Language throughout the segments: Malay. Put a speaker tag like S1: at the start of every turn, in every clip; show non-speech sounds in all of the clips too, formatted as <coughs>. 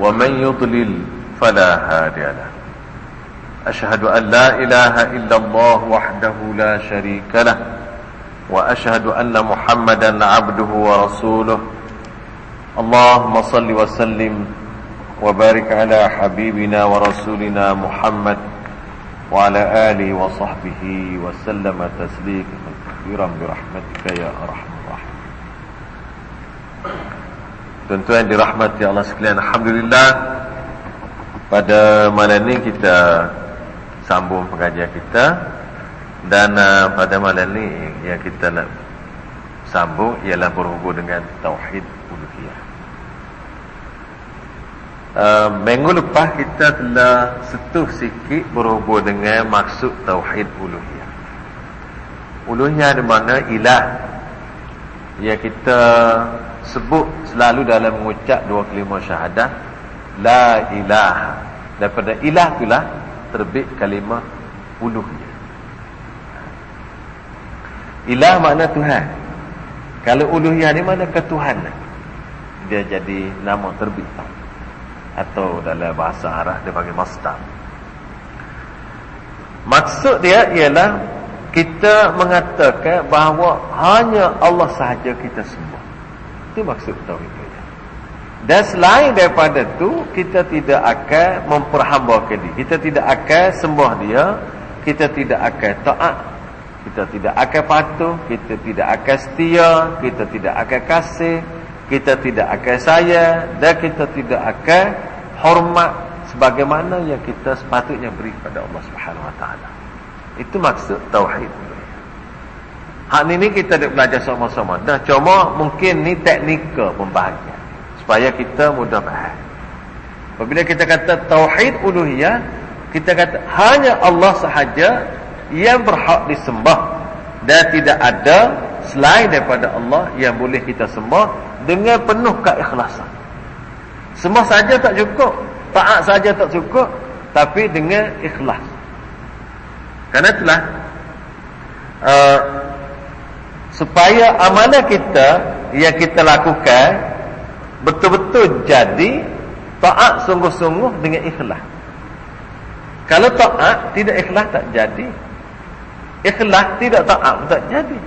S1: ومن يضلل فلا هادي له. أشهد أن لا إله إلا الله وحده لا شريك له وأشهد أن محمدا عبده ورسوله. اللهم صل وسلم وبارك على حبيبنا ورسولنا محمد وعلى آله وصحبه وسلم تسليما كثيرا برحمتك يا أرحم Tuan-tuan dirahmati Allah sekalian. Alhamdulillah Pada malam ini kita Sambung pengajian kita. Dan uh, pada malam ini Yang kita nak Sambung Ialah berhubung dengan Tauhid Uluhiyah. Uh, Minggu lepas kita telah Setuh sikit berhubung dengan Maksud Tauhid Uluhiyah. Uluhiyah di mana Ilah Yang kita sebut selalu dalam mengucap dua kalimah syahadah la ilaha. Daripada ilah itulah terbit kalimah uluhiyah. Ilah makna Tuhan. Kalau uluhiyah ni mana ketuhanan dia jadi nama terbit atau dalam bahasa Arab dia panggil masdar. Maksud dia ialah kita mengatakan bahawa hanya Allah sahaja kita semua. Itu maksud tauhid dan selain daripada itu kita tidak akan memperhambakan dia. Kita tidak akan sembah dia. Kita tidak akan taat. Kita tidak akan patuh. Kita tidak akan setia. Kita tidak akan kasih. Kita tidak akan sayang. Dan kita tidak akan hormat sebagaimana yang kita sepatutnya beri kepada Allah Subhanahu Wa Taala itu maksud tauhid Hak ni ni kita nak belajar sama-sama. Dah cuma mungkin ni teknikal pembahagian. Supaya kita mudah faham. Apabila kita kata tauhid uluhiyah, kita kata hanya Allah sahaja yang berhak disembah dan tidak ada selain daripada Allah yang boleh kita sembah dengan penuh keikhlasan. Sembah saja tak cukup, taat saja tak cukup, tapi dengan ikhlas. Karena itulah uh, supaya amalan kita yang kita lakukan betul-betul jadi taat sungguh-sungguh dengan ikhlas. Kalau taat tidak ikhlas tak jadi. Ikhlas tidak taat tak jadi.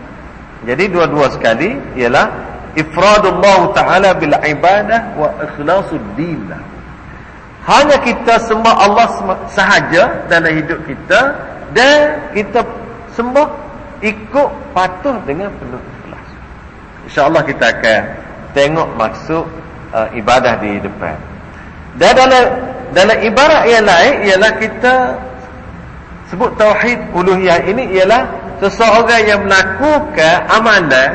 S1: Jadi dua-dua sekali ialah ifradullah taala bil ibadah wa ikhlasul din. Hanya kita sembah Allah sahaja dalam hidup kita dan kita sembah ikut patuh dengan penuh ikhlas. Insya-Allah kita akan tengok maksud uh, ibadah di depan. Dan dalam dalam ibarat yang lain ialah kita sebut tauhid uluhiyah ini ialah seseorang yang melakukan amalan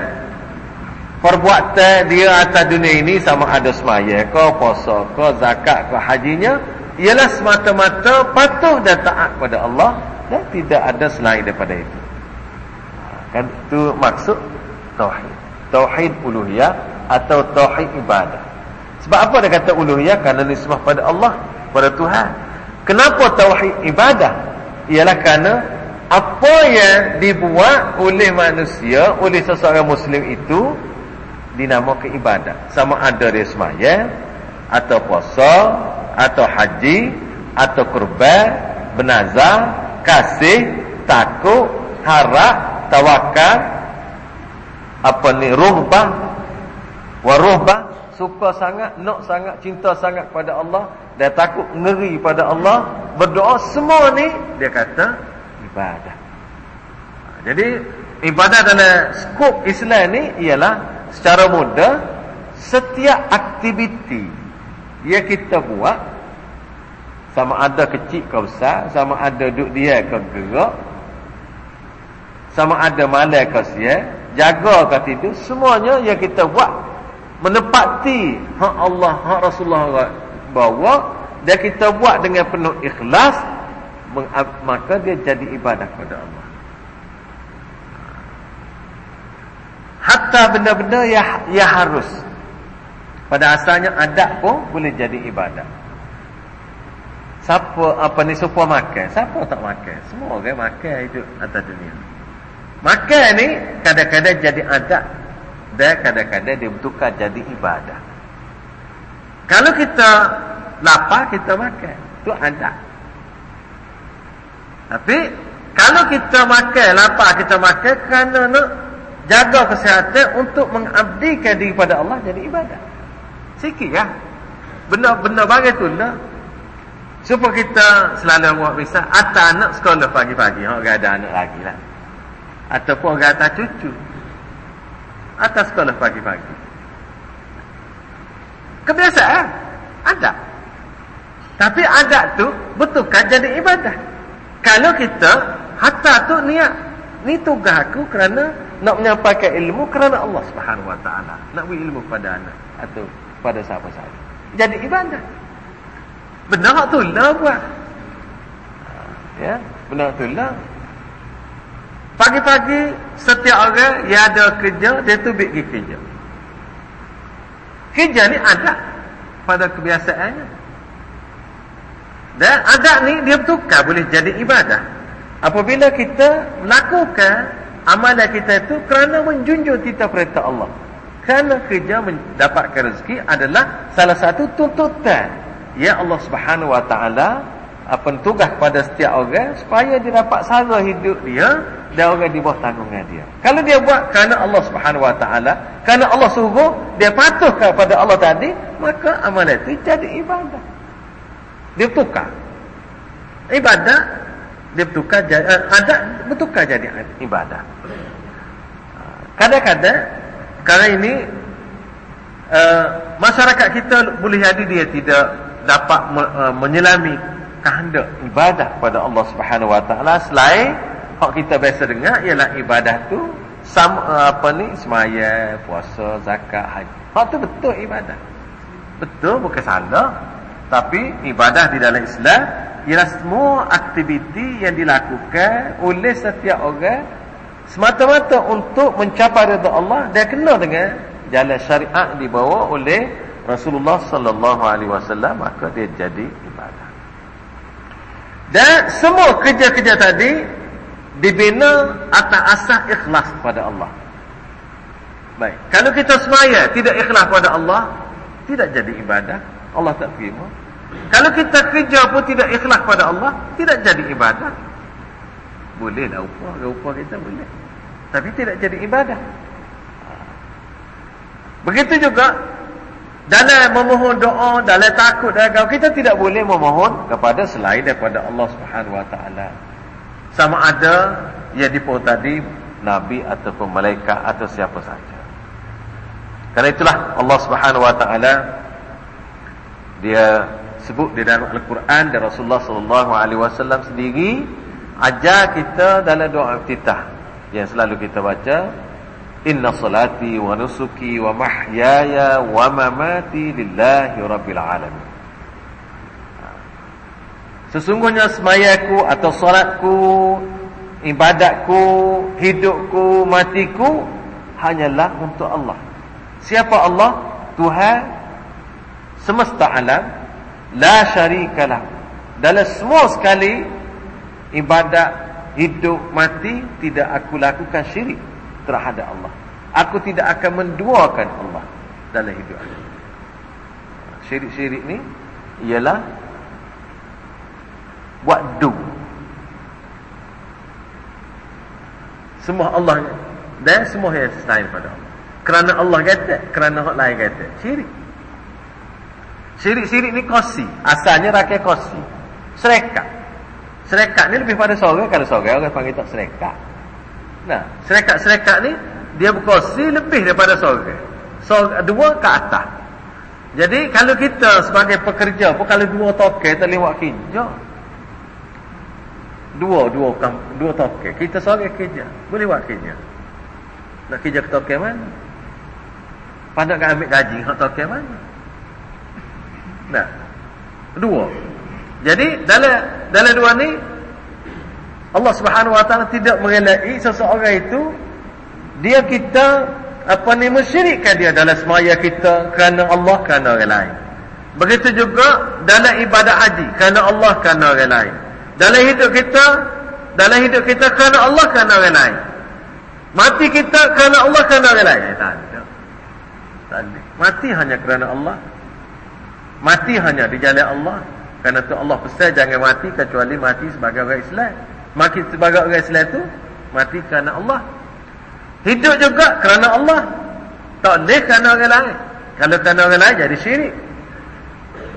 S1: perbuatan dia atas dunia ini sama ada semaya ke puasa ke zakat ke hajinya ialah semata-mata patuh dan taat kepada Allah dan tidak ada selain daripada itu. Kan itu maksud tauhid. Tauhid uluhiyah atau tauhid ibadah. Sebab apa dia kata uluhiyah? Karena nisbah pada Allah, pada Tuhan. Kenapa tauhid ibadah? Ialah kerana apa yang dibuat oleh manusia, oleh seseorang muslim itu dinamakan ibadah. Sama ada dia semaya atau puasa atau haji atau kurban, benazah, kasih, takut, harap tawakal apa ni ruhbah. Waruhbah suka sangat nak sangat cinta sangat pada Allah dan takut ngeri pada Allah berdoa semua ni dia kata ibadah. Jadi ibadah dalam skop Islam ni ialah secara mudah setiap aktiviti yang kita buat sama ada kecil ke besar sama ada duduk dia ke gerak sama ada malam ke siang jaga ke tidur semuanya yang kita buat menepati hak Allah hak Rasulullah bahawa dia kita buat dengan penuh ikhlas maka dia jadi ibadah kepada Allah. Hatta benda-benda yang, yang harus. Pada asalnya adat pun boleh jadi ibadah siapa apa ni supaya makan? Siapa tak makan? Semua orang makan hidup atas dunia. Makan ni kadang-kadang jadi adat dan kadang-kadang dia bertukar jadi ibadah. Kalau kita lapar kita makan. Itu adat tapi kalau kita makan lapar kita makan kerana nak jaga kesihatan untuk mengabdikan diri pada Allah jadi ibadah. Sikit ya. Benda-benda bagi tu lah supaya kita selalu buat misal atas anak sekolah pagi-pagi orang ada anak lagi lah. Ataupun orang atas cucu. Atas sekolah pagi-pagi. Kebiasaan ada. Tapi adat tu betul kan jadi ibadah. Kalau kita hatta tu niat. Ni tugas aku kerana nak menyampaikan ilmu kerana Allah Subhanahu Wa Taala. Nak beri ilmu pada anak atau pada siapa saja jadi ibadah benar tu lah buat ya benar tu lah. Pagi-pagi setiap orang yang ada kerja dia tu pergi kerja. Kerja ni ada pada kebiasaannya. Dan adat ni dia bertukar boleh jadi ibadah. Apabila kita melakukan amalan kita itu kerana menjunjung titah perintah Allah. Kerana kerja mendapatkan rezeki adalah salah satu tuntutan ya Allah Subhanahu wa taala apa tugas pada setiap orang supaya dia dapat sara hidup dia dan orang di bawah tanggungan dia. Kalau dia buat kerana Allah Subhanahu wa taala, kerana Allah suruh, dia patuh kepada Allah tadi, maka amalan itu jadi ibadah. Dia tukar. Ibadah dia bertukar jadi uh, adat bertukar jadi ibadah. Kadang-kadang kerana ini uh, masyarakat kita boleh jadi dia tidak dapat uh, menyelami kehendak ibadah pada Allah Subhanahu Wa Taala selain hak kita biasa dengar ialah ibadah tu sam, uh, apa ni semaya, puasa, zakat, haji. Hak tu betul ibadah. Betul bukan salah. Tapi ibadah di dalam Islam ialah semua aktiviti yang dilakukan oleh setiap orang semata-mata untuk mencapai redha Allah dia kena dengan jalan syariat dibawa oleh Rasulullah sallallahu alaihi wasallam maka dia jadi ibadah. Dan semua kerja-kerja tadi dibina atas asas ikhlas kepada Allah. Baik, kalau kita semaya tidak ikhlas kepada Allah, tidak jadi ibadah, Allah tak terima. Kalau kita kerja pun tidak ikhlas kepada Allah, tidak jadi ibadah. Boleh lah upah, upah kita boleh. Tapi tidak jadi ibadah. Begitu juga dalam memohon doa, dalam takut dan kita tidak boleh memohon kepada selain daripada Allah Subhanahu Wa Taala. Sama ada yang dipotong tadi nabi ataupun malaikat atau siapa saja. Karena itulah Allah Subhanahu Wa Taala dia sebut di dalam Al-Quran dan Rasulullah sallallahu alaihi wasallam sendiri ajar kita dalam doa iftitah yang selalu kita baca Inna salati wa nusuki wa mahyaya wa mamati lillahi rabbil alamin. Sesungguhnya semayaku atau salatku, ibadatku, hidupku, matiku hanyalah untuk Allah. Siapa Allah? Tuhan semesta alam, la syarikalah. Dalam semua sekali ibadat, hidup, mati tidak aku lakukan syirik terhadap Allah. Aku tidak akan menduakan Allah dalam hidup aku. Syirik-syirik ni ialah buat du. Semua Allah dan semua yang selain pada Allah. Kerana Allah kata, kerana orang lain kata. Syirik. Syirik-syirik ni kosi. Asalnya rakyat kosi. Serekat. Serekat ni lebih pada sorga. Kalau sorga orang panggil tak serekat. Nah, serekat-serekat ni dia berkursi lebih daripada sorga. Sorga dua ke atas. Jadi kalau kita sebagai pekerja pun kalau dua toke tak lewat kerja. Dua, dua dua toke. Kita sebagai kerja, boleh buat kerja. Nak kerja ke toke mana? Pandang nak ambil gaji hak toke mana? Nah, Dua. Jadi dalam dalam dua ni Allah Subhanahu Wa Taala tidak mengelai seseorang itu dia kita apa ni mensyirikkan dia dalam semaya kita kerana Allah kerana orang lain. Begitu juga dalam ibadat haji kerana Allah kerana orang lain. Dalam hidup kita dalam hidup kita kerana Allah kerana orang lain. Mati kita kerana Allah kerana orang lain. Eh, tak ada. Tak ada. Mati hanya kerana Allah. Mati hanya di jalan Allah. Kerana tu Allah pesan jangan mati kecuali mati sebagai orang Islam. Mati sebagai orang Islam tu mati kerana Allah. Hidup juga kerana Allah. Tak boleh kerana orang lain. Kalau kerana orang lain jadi syirik.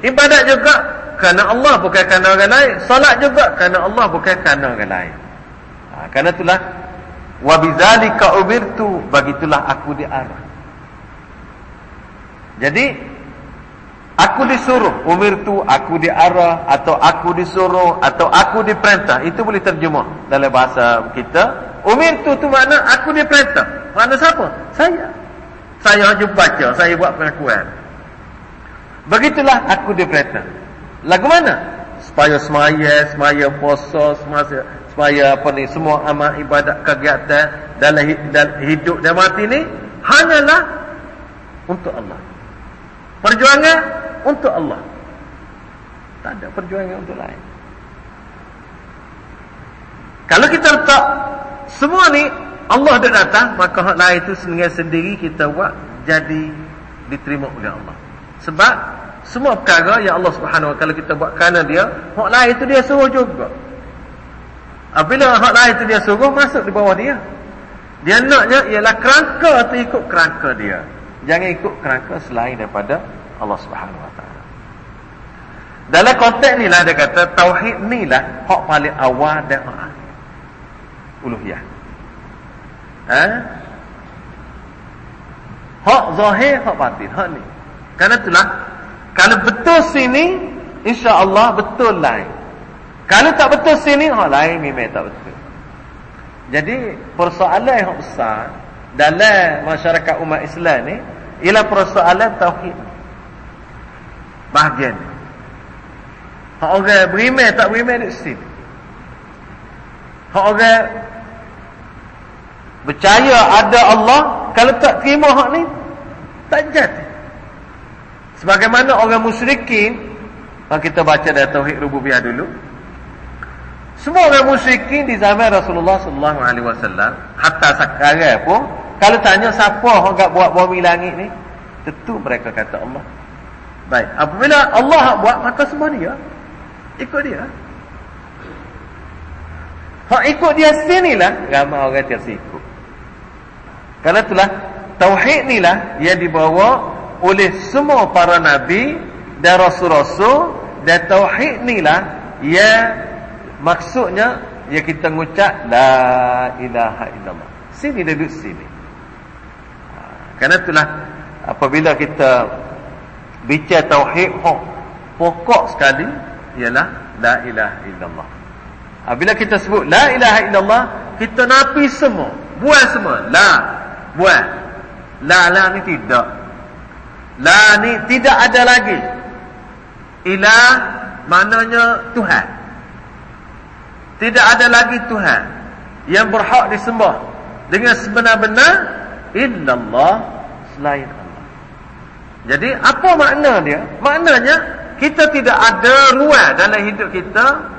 S1: Ibadat juga kerana Allah bukan kerana orang lain. Salat juga kerana Allah bukan kerana orang lain. Ha, kerana itulah wa bidzalika umirtu bagitulah aku diarah. Jadi aku disuruh umirtu aku diarah atau aku disuruh atau aku diperintah itu boleh terjemah dalam bahasa kita Umir tu makna aku diperintah. Makna siapa? Saya. Saya hanya baca, saya buat pengakuan. Begitulah aku diperintah. Lagu mana? Supaya semaya, semaya puasa, semaya, semaya apa ni, semua amal ibadat kegiatan dalam hidup dan mati ni hanyalah untuk Allah. Perjuangan untuk Allah. Tak ada perjuangan untuk lain. Kalau kita letak semua ni Allah dah datang maka hak lain itu sendiri sendiri kita buat jadi diterima oleh Allah. Sebab semua perkara yang Allah Subhanahu Wa kalau kita buat kerana dia, hak lain itu dia suruh juga. Apabila hak lain itu dia suruh masuk di bawah dia. Dia naknya ialah kerangka atau ikut kerangka dia. Jangan ikut kerangka selain daripada Allah Subhanahu Wa Taala. Dalam konteks ni lah dia kata tauhid ni lah hak paling awal dan akhir uluhiyah. Ha? Hak zahir, hak batin. Hak ni. Karena itulah, kalau betul sini, insya-Allah betul lain. Kalau tak betul sini, hak lain memang tak betul. Jadi, persoalan yang besar dalam masyarakat umat Islam ni ialah persoalan tauhid. Bahagian. Hak orang beriman tak beriman di sini. Hak orang Percaya ada Allah Kalau tak terima hak ni Tak jadi Sebagaimana orang musyrikin Kalau kita baca dari Tauhid Rububiyah dulu Semua orang musyrikin Di zaman Rasulullah SAW Hatta sekarang pun Kalau tanya siapa yang buat bumi langit ni Tentu mereka kata Allah Baik Apabila Allah buat Maka semua dia Ikut dia Hak ikut dia sinilah ramai orang tersikut. Karena itulah tauhid inilah yang dibawa oleh semua para nabi dan rasul-rasul dan tauhid inilah yang maksudnya ya kita mengucap la ilaha illallah. Sini duduk sini. Ha, karena itulah apabila kita bicara tauhid oh, pokok sekali ialah la ilaha illallah. Bila kita sebut la ilaha illallah kita nafi semua, buang semua. La buat la la ni tidak la ni tidak ada lagi ilah maknanya Tuhan tidak ada lagi Tuhan yang berhak disembah dengan sebenar-benar illallah selain Allah jadi apa makna dia maknanya kita tidak ada ruang dalam hidup kita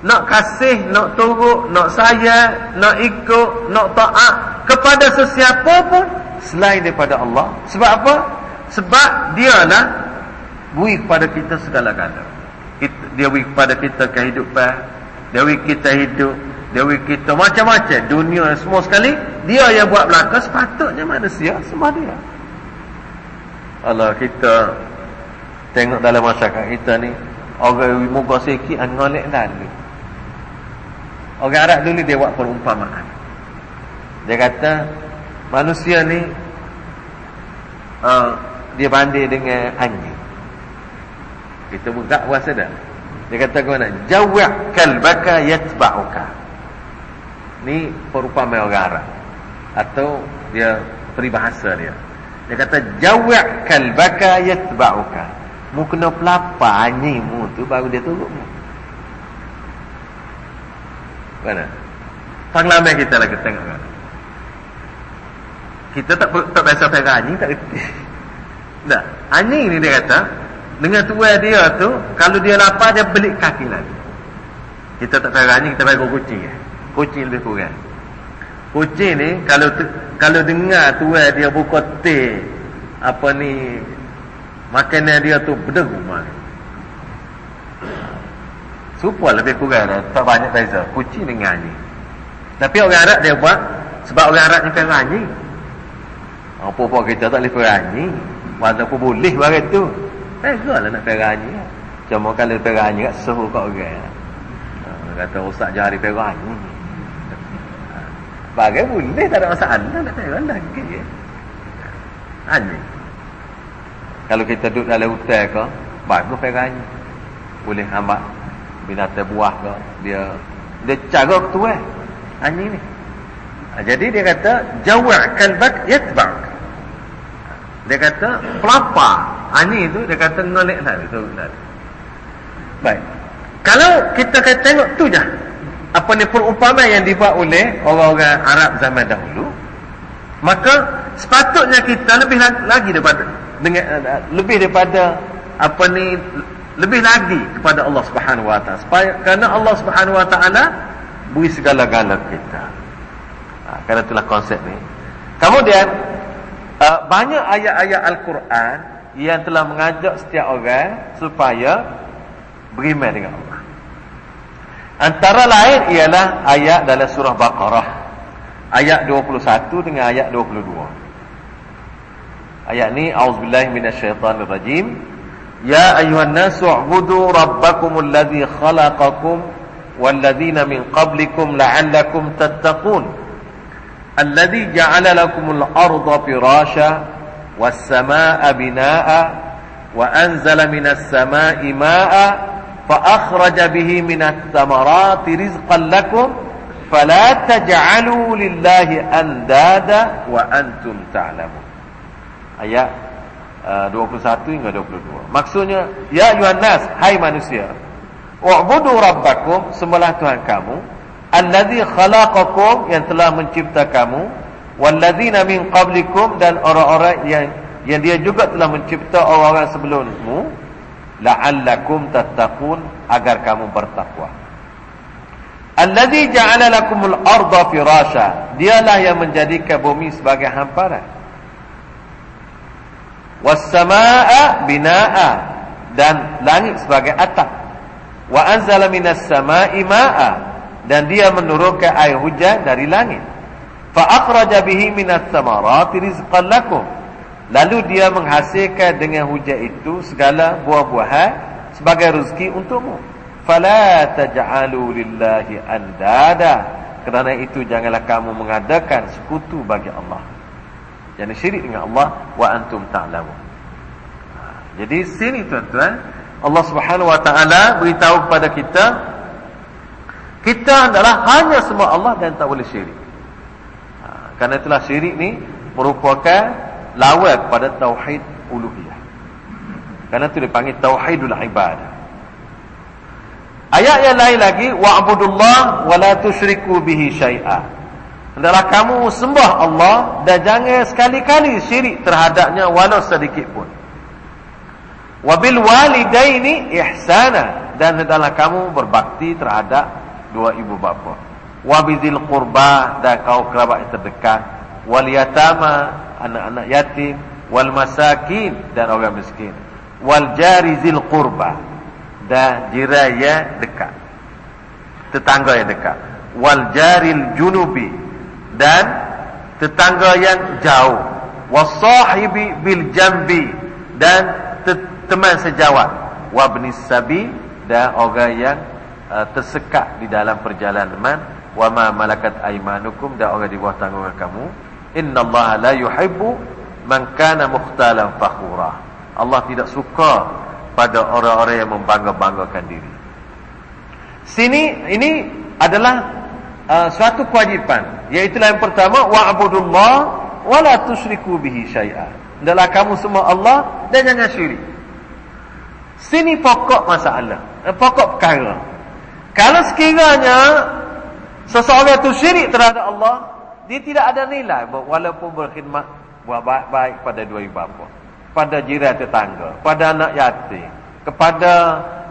S1: nak kasih, nak turut, nak sayang, nak ikut, nak taat kepada sesiapa pun selain daripada Allah. Sebab apa? Sebab dialah beri kepada kita segala-gala. Dia beri kepada kita kehidupan, dia beri kita hidup, beri kita macam-macam dunia semua sekali, dia yang buat belaka sepatutnya manusia semua dia. Allah kita tengok dalam masyarakat kita ni orang muka sikit ngolek lalu Orang Arab dulu dia buat perumpamaan. Dia kata manusia ni uh, dia banding dengan anjing. Kita buka puasa dah. Dia kata ke mana? Jawak kalbaka yatba'uka. Ni perumpamaan orang Arab. Atau dia peribahasa dia. Dia kata jawak kalbaka yatba'uka. mu kena pelapa anjing mu tu baru dia turut mu mana pengalaman kita lagi tengok kan? Kita tak tak biasa pegang anjing tak? Reti tak anjing ni dia kata dengan tuai dia tu kalau dia lapar dia belik kaki lagi. Kita tak pegang anjing kita pegang kucing kucing lebih kurang kucing ni kalau kalau dengar tuai dia buka teh apa ni makanan dia tu berderumah Supaya lebih kurang dah. Tak banyak beza. Kucing dengan anjing. Tapi orang Arab dia buat. Sebab orang Arab ni perang anjing. Apa-apa kita tak boleh perang anjing. Walaupun boleh barang tu. Eh, lah nak perang anjing. Cuma kalau perang anjing kat suhu kat orang. Kata Ustaz Jahari perang anjing. Bagai boleh tak ada masalah. Nak perang lagi. Anjing. Kalau kita duduk dalam hutan ke. Bagus perang. Boleh amat binatang buah ke dia dia cara ketua anjing ni ha, jadi dia kata jawa' kalbak yatbak dia kata pelapa anjing itu dia kata ngelik tadi tu baik kalau kita kata tengok tu je apa ni perumpamaan yang dibuat oleh orang-orang Arab zaman dahulu maka sepatutnya kita lebih lagi daripada dengan lebih daripada apa ni lebih lagi kepada Allah Subhanahu wa taala supaya kerana Allah Subhanahu wa taala beri segala-gala kita. Ha, kerana itulah konsep ni. Kemudian uh, banyak ayat-ayat Al-Quran yang telah mengajak setiap orang supaya beriman dengan Allah. Antara lain ialah ayat dalam surah Baqarah. Ayat 21 dengan ayat 22. Ayat ni auzubillahi minasyaitanir rajim. Ya ayuhan nasu ubudu rabbakumul ladzi khalaqakum walladzina min qablikum la'allakum tattaqun. Alladzi ja'ala lakumul arda firasha was samaa'a binaa'a wa anzala minas samaa'i maa'a فأخرج به من الثمرات رزقا لكم فلا تجعلوا لله أندادا وأنتم تعلمون آيات 21 uh, hingga 22. Maksudnya, ya ayuhan nas, hai manusia. U'budu rabbakum, sembahlah Tuhan kamu, allazi khalaqakum yang telah mencipta kamu, wallazina min qablikum dan orang-orang yang yang dia juga telah mencipta orang-orang sebelummu, la'allakum tattaqun agar kamu bertakwa. Allazi ja'ala lakumul arda firasha. Dialah yang menjadikan bumi sebagai hamparan. was-samaa'a binaa'a dan langit sebagai atap. wa anzala minas samaa'i maa'a dan dia menurunkan air hujan dari langit. fa akhraja bihi minas samarati rizqan lakum lalu dia menghasilkan dengan hujan itu segala buah-buahan sebagai rezeki untukmu fala taj'alu lillahi andada kerana itu janganlah kamu mengadakan sekutu bagi Allah yang syirik dengan Allah wa antum ta'lamun. Ha, jadi sini tuan-tuan, Allah Subhanahu wa taala beritahu kepada kita kita adalah hanya semua Allah dan tak boleh syirik. Ha, kerana itulah syirik ni merupakan lawan kepada tauhid uluhiyah. Karena itu dipanggil tauhidul ibadah. Ayat yang lain lagi wa'budullah wa la tusyriku bihi syai'a. Hendaklah kamu sembah Allah dan jangan sekali-kali syirik terhadapnya walau sedikit pun. Wabil walidaini ihsana dan hendaklah kamu berbakti terhadap dua ibu bapa. Wabizil qurba dan kau kerabat yang terdekat. Wal yatama anak-anak yatim. Wal masakin dan orang miskin. Wal jarizil qurba dan jiran yang dekat. Tetangga yang dekat. Wal jaril junubi dan tetangga yang jauh wasahibi bil jambi dan teman sejawat wabnis sabi dan orang yang uh, tersekat di dalam perjalanan wa ma malakat aymanukum dan orang di bawah tanggungan kamu innallaha la yuhibbu man kana mukhtalan fakhura Allah tidak suka pada orang-orang yang membangga-banggakan diri sini ini adalah uh, suatu kewajipan iaitu yang pertama wa'budullah wala tusyriku bihi syai'a adalah kamu semua Allah dan jangan syirik Sini pokok masalah. Eh, pokok perkara. Kalau sekiranya seseorang itu syirik terhadap Allah, dia tidak ada nilai walaupun berkhidmat buat baik-baik pada dua ibu bapa, pada jiran tetangga, pada anak yatim, kepada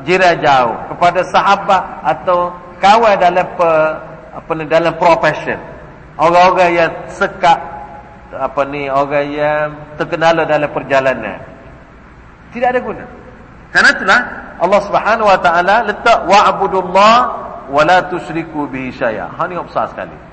S1: jiran jauh, kepada sahabat atau kawan dalam pe, apa ni dalam profession. Orang-orang yang sekat apa ni orang yang terkenal dalam perjalanan. Tidak ada guna. Karena itulah Allah Subhanahu wa taala letak wa'budullah wa la tusyriku bihi syai'a. Ha ni besar sekali.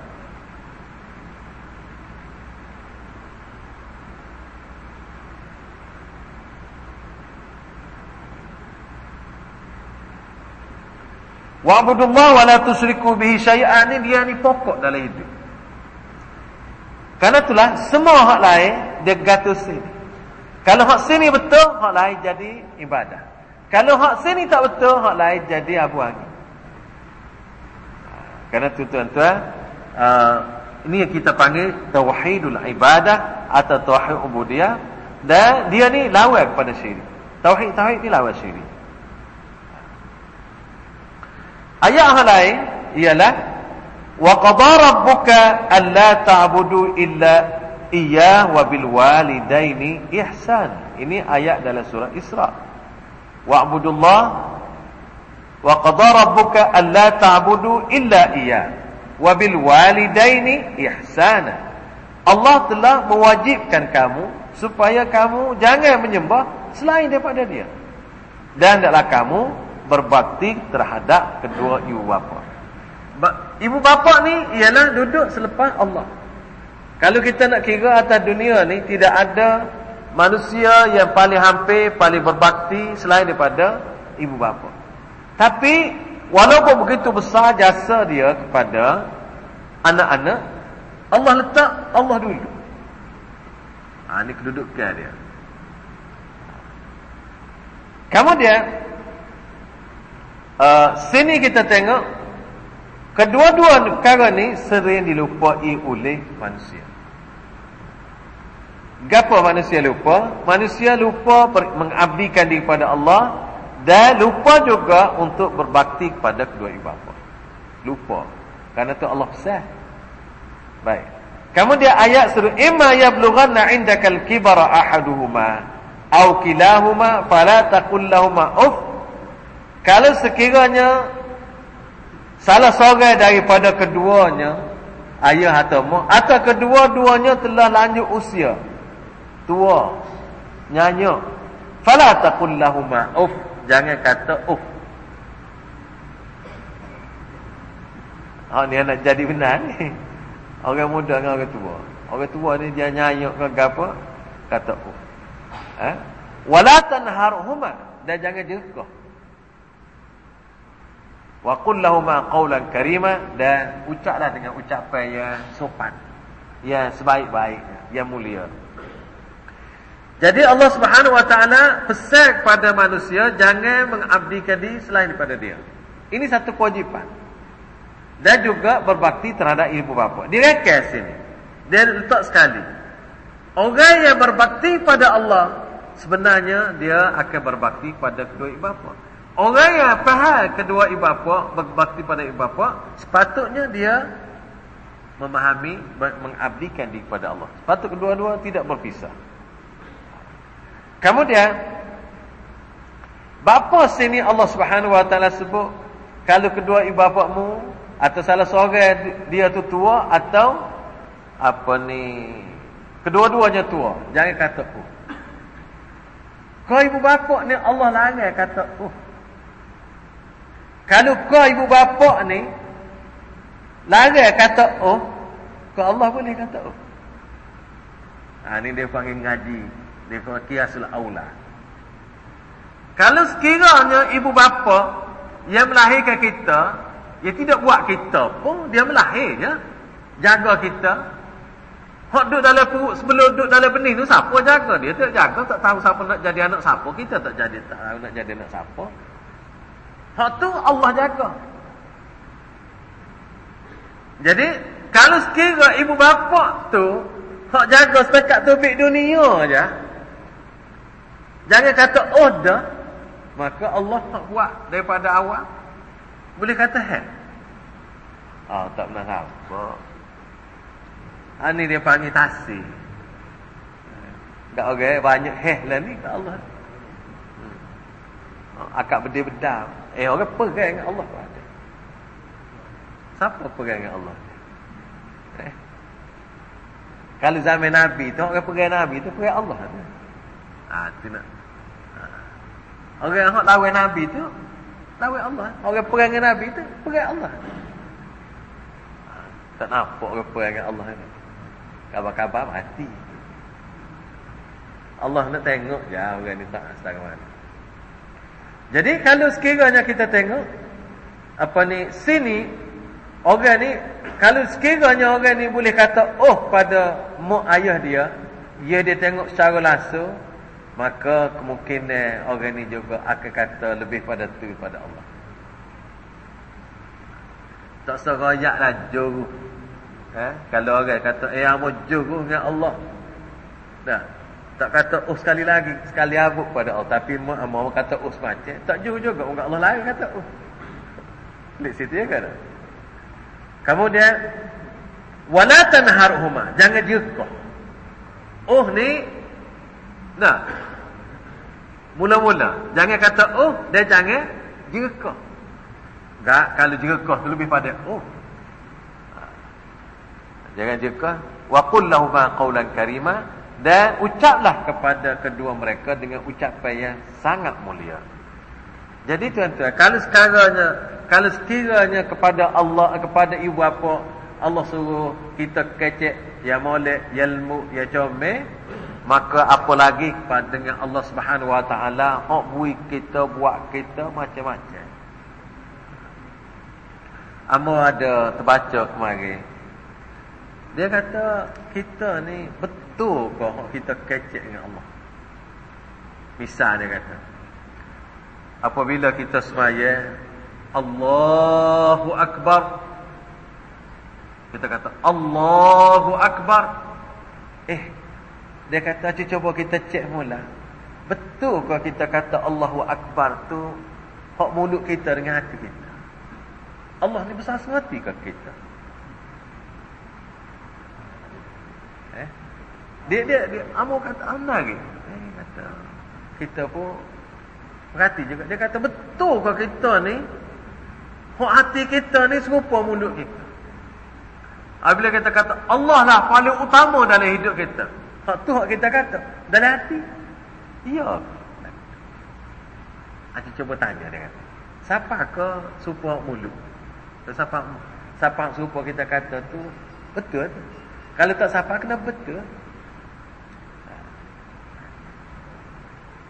S1: Wa'budullah wa la tusyriku bihi syai'an ni dia ni pokok dalam hidup. Karena itulah semua hak lain dia gatus sini. Kalau hak sini betul, hak lain jadi ibadah. Kalau hak sini tak betul, hak lain jadi abu angin. Karena itu tuan-tuan, uh, ini yang kita panggil tauhidul ibadah atau tauhid ubudiyah dan dia ni lawan kepada syirik. Tauhid tauhid ni lawan syirik. Ayat yang lain ialah wa qadara rabbuka alla ta'budu illa iyyah wa bil walidaini ihsan. Ini ayat dalam surah Isra. Wa'budullah wa qadara rabbuka alla ta'budu illa iyyah wa bil walidaini ihsana. Allah telah mewajibkan kamu supaya kamu jangan menyembah selain daripada dia. Dan hendaklah kamu berbakti terhadap kedua ibu bapa. Ibu bapa ni ialah duduk selepas Allah. Kalau kita nak kira atas dunia ni tidak ada manusia yang paling hampir paling berbakti selain daripada ibu bapa. Tapi walaupun begitu besar jasa dia kepada anak-anak, Allah letak Allah dulu. Ha, ini kedudukan dia. Kemudian uh, sini kita tengok kedua-dua perkara ni sering dilupai oleh manusia. Gapa manusia lupa? Manusia lupa mengabdikan diri kepada Allah dan lupa juga untuk berbakti kepada kedua ibu bapa. Lupa. Karena tu Allah pesan. Baik. Kemudian ayat suruh imma yablughanna indakal kibara ahaduhuma aw kilahuma fala taqul lahumu uff kalau sekiranya salah seorang daripada keduanya ayah atau mak atau kedua-duanya telah lanjut usia tua nyanya fala taqul lahumā uff jangan kata uff ha ni nak jadi benar ni. Orang muda dengan orang tua. Orang tua ni dia nyayuk ke apa kata uff ha wala tanharhuma. Dan jangan jengkau wa qul lahumā qawlan karīmā dan ucaplah dengan ucapan yang sopan. Yang sebaik-baiknya yang mulia. Jadi Allah Subhanahu wa taala pesan kepada manusia jangan mengabdikan diri selain daripada dia. Ini satu kewajipan. Dan juga berbakti terhadap ibu bapa. Direkas sini dia letak sekali. Orang yang berbakti pada Allah sebenarnya dia akan berbakti pada kedua ibu bapa Orang yang faham kedua ibu bapa berbakti pada ibu bapa, sepatutnya dia memahami mengabdikan diri kepada Allah. Sepatut kedua-dua tidak berpisah. Kemudian bapa sini Allah Subhanahu wa taala sebut kalau kedua ibu bapamu atau salah seorang dia tu tua atau apa ni kedua-duanya tua, jangan kata oh. Kau ibu bapa ni Allah larang kata oh. Kalau kau ibu bapa ni larang kata oh, kau Allah boleh kata oh. Ha ni dia panggil ngaji, dia panggil kiasul aula. Kalau sekiranya ibu bapa yang melahirkan kita, dia tidak buat kita pun dia melahir je, jaga kita. Hak duduk dalam perut sebelum duduk dalam benih tu siapa jaga dia? Tak jaga, tak tahu siapa nak jadi anak siapa. Kita tak jadi tak tahu nak jadi anak siapa. Hak tu Allah jaga. Jadi kalau sekira ibu bapa tu hak jaga setakat tubik dunia aja. Jangan kata oh dah. maka Allah tak buat daripada awal boleh kata hal ah tak pernah apa ha, ni dia panggil tasir tak orang banyak heh lah ni kat Allah hmm. akak berdeh-bedam eh orang pegang dengan Allah ada siapa pegang dengan Allah eh kalau zaman Nabi tu orang pegang Nabi tu pegang Allah tu ah tu nak Orang yang lawan Nabi tu lawan Allah. Orang perang dengan Nabi tu perang Allah. Tak nampak orang perang dengan Allah ni. Kabar-kabar mati. Allah nak tengok je orang ni tak asal mana. Jadi kalau sekiranya kita tengok apa ni sini orang ni kalau sekiranya orang ni boleh kata oh pada mak ayah dia dia dia tengok secara langsung maka kemungkinan orang ni juga akan kata lebih pada tu pada Allah tak serayak lah juru eh? kalau orang kata eh amu juru dengan Allah dah tak kata oh sekali lagi sekali abuk pada Allah tapi amu kata oh semacam tak juru juga. Orang Allah lain kata oh di situ ya kan? Kemudian wala tanharhuma. Jangan jekah oh ni Nah. Mula-mula jangan kata oh dia jangan jerekah. Tak kalau tu lebih pada oh. Jangan jerekah wa qul lahum qawlan karima dan ucaplah kepada kedua mereka dengan ucapan yang sangat mulia. Jadi tuan-tuan, kalau sekiranya kalau sekiranya kepada Allah kepada ibu bapa Allah suruh kita kecek ya molek ilmu ya comel maka apa lagi dengan Allah Subhanahu Wa Taala hok bui kita buat kita macam-macam Amo ada terbaca kemarin dia kata kita ni betul ke hok kita kecek dengan Allah misal dia kata apabila kita semaya Allahu Akbar kita kata Allahu Akbar eh dia kata cuba kita cek mula. Betul ke kita kata Allahu Akbar tu hak mulut kita dengan hati kita? Allah ni besar sangat ke kita? Dia dia dia amo kata ana ke? Kata kita pun perhati juga. Dia kata betul ke kita ni hak hati kita ni serupa mulut kita? Apabila kita kata Allah lah paling utama dalam hidup kita. Hak tu hak kita kata. Dalam hati. Ya. Aku cuba tanya dia kata. Siapa ke supa mulut? Siapa siapa supa kita kata tu betul? Kalau tak siapa kena betul.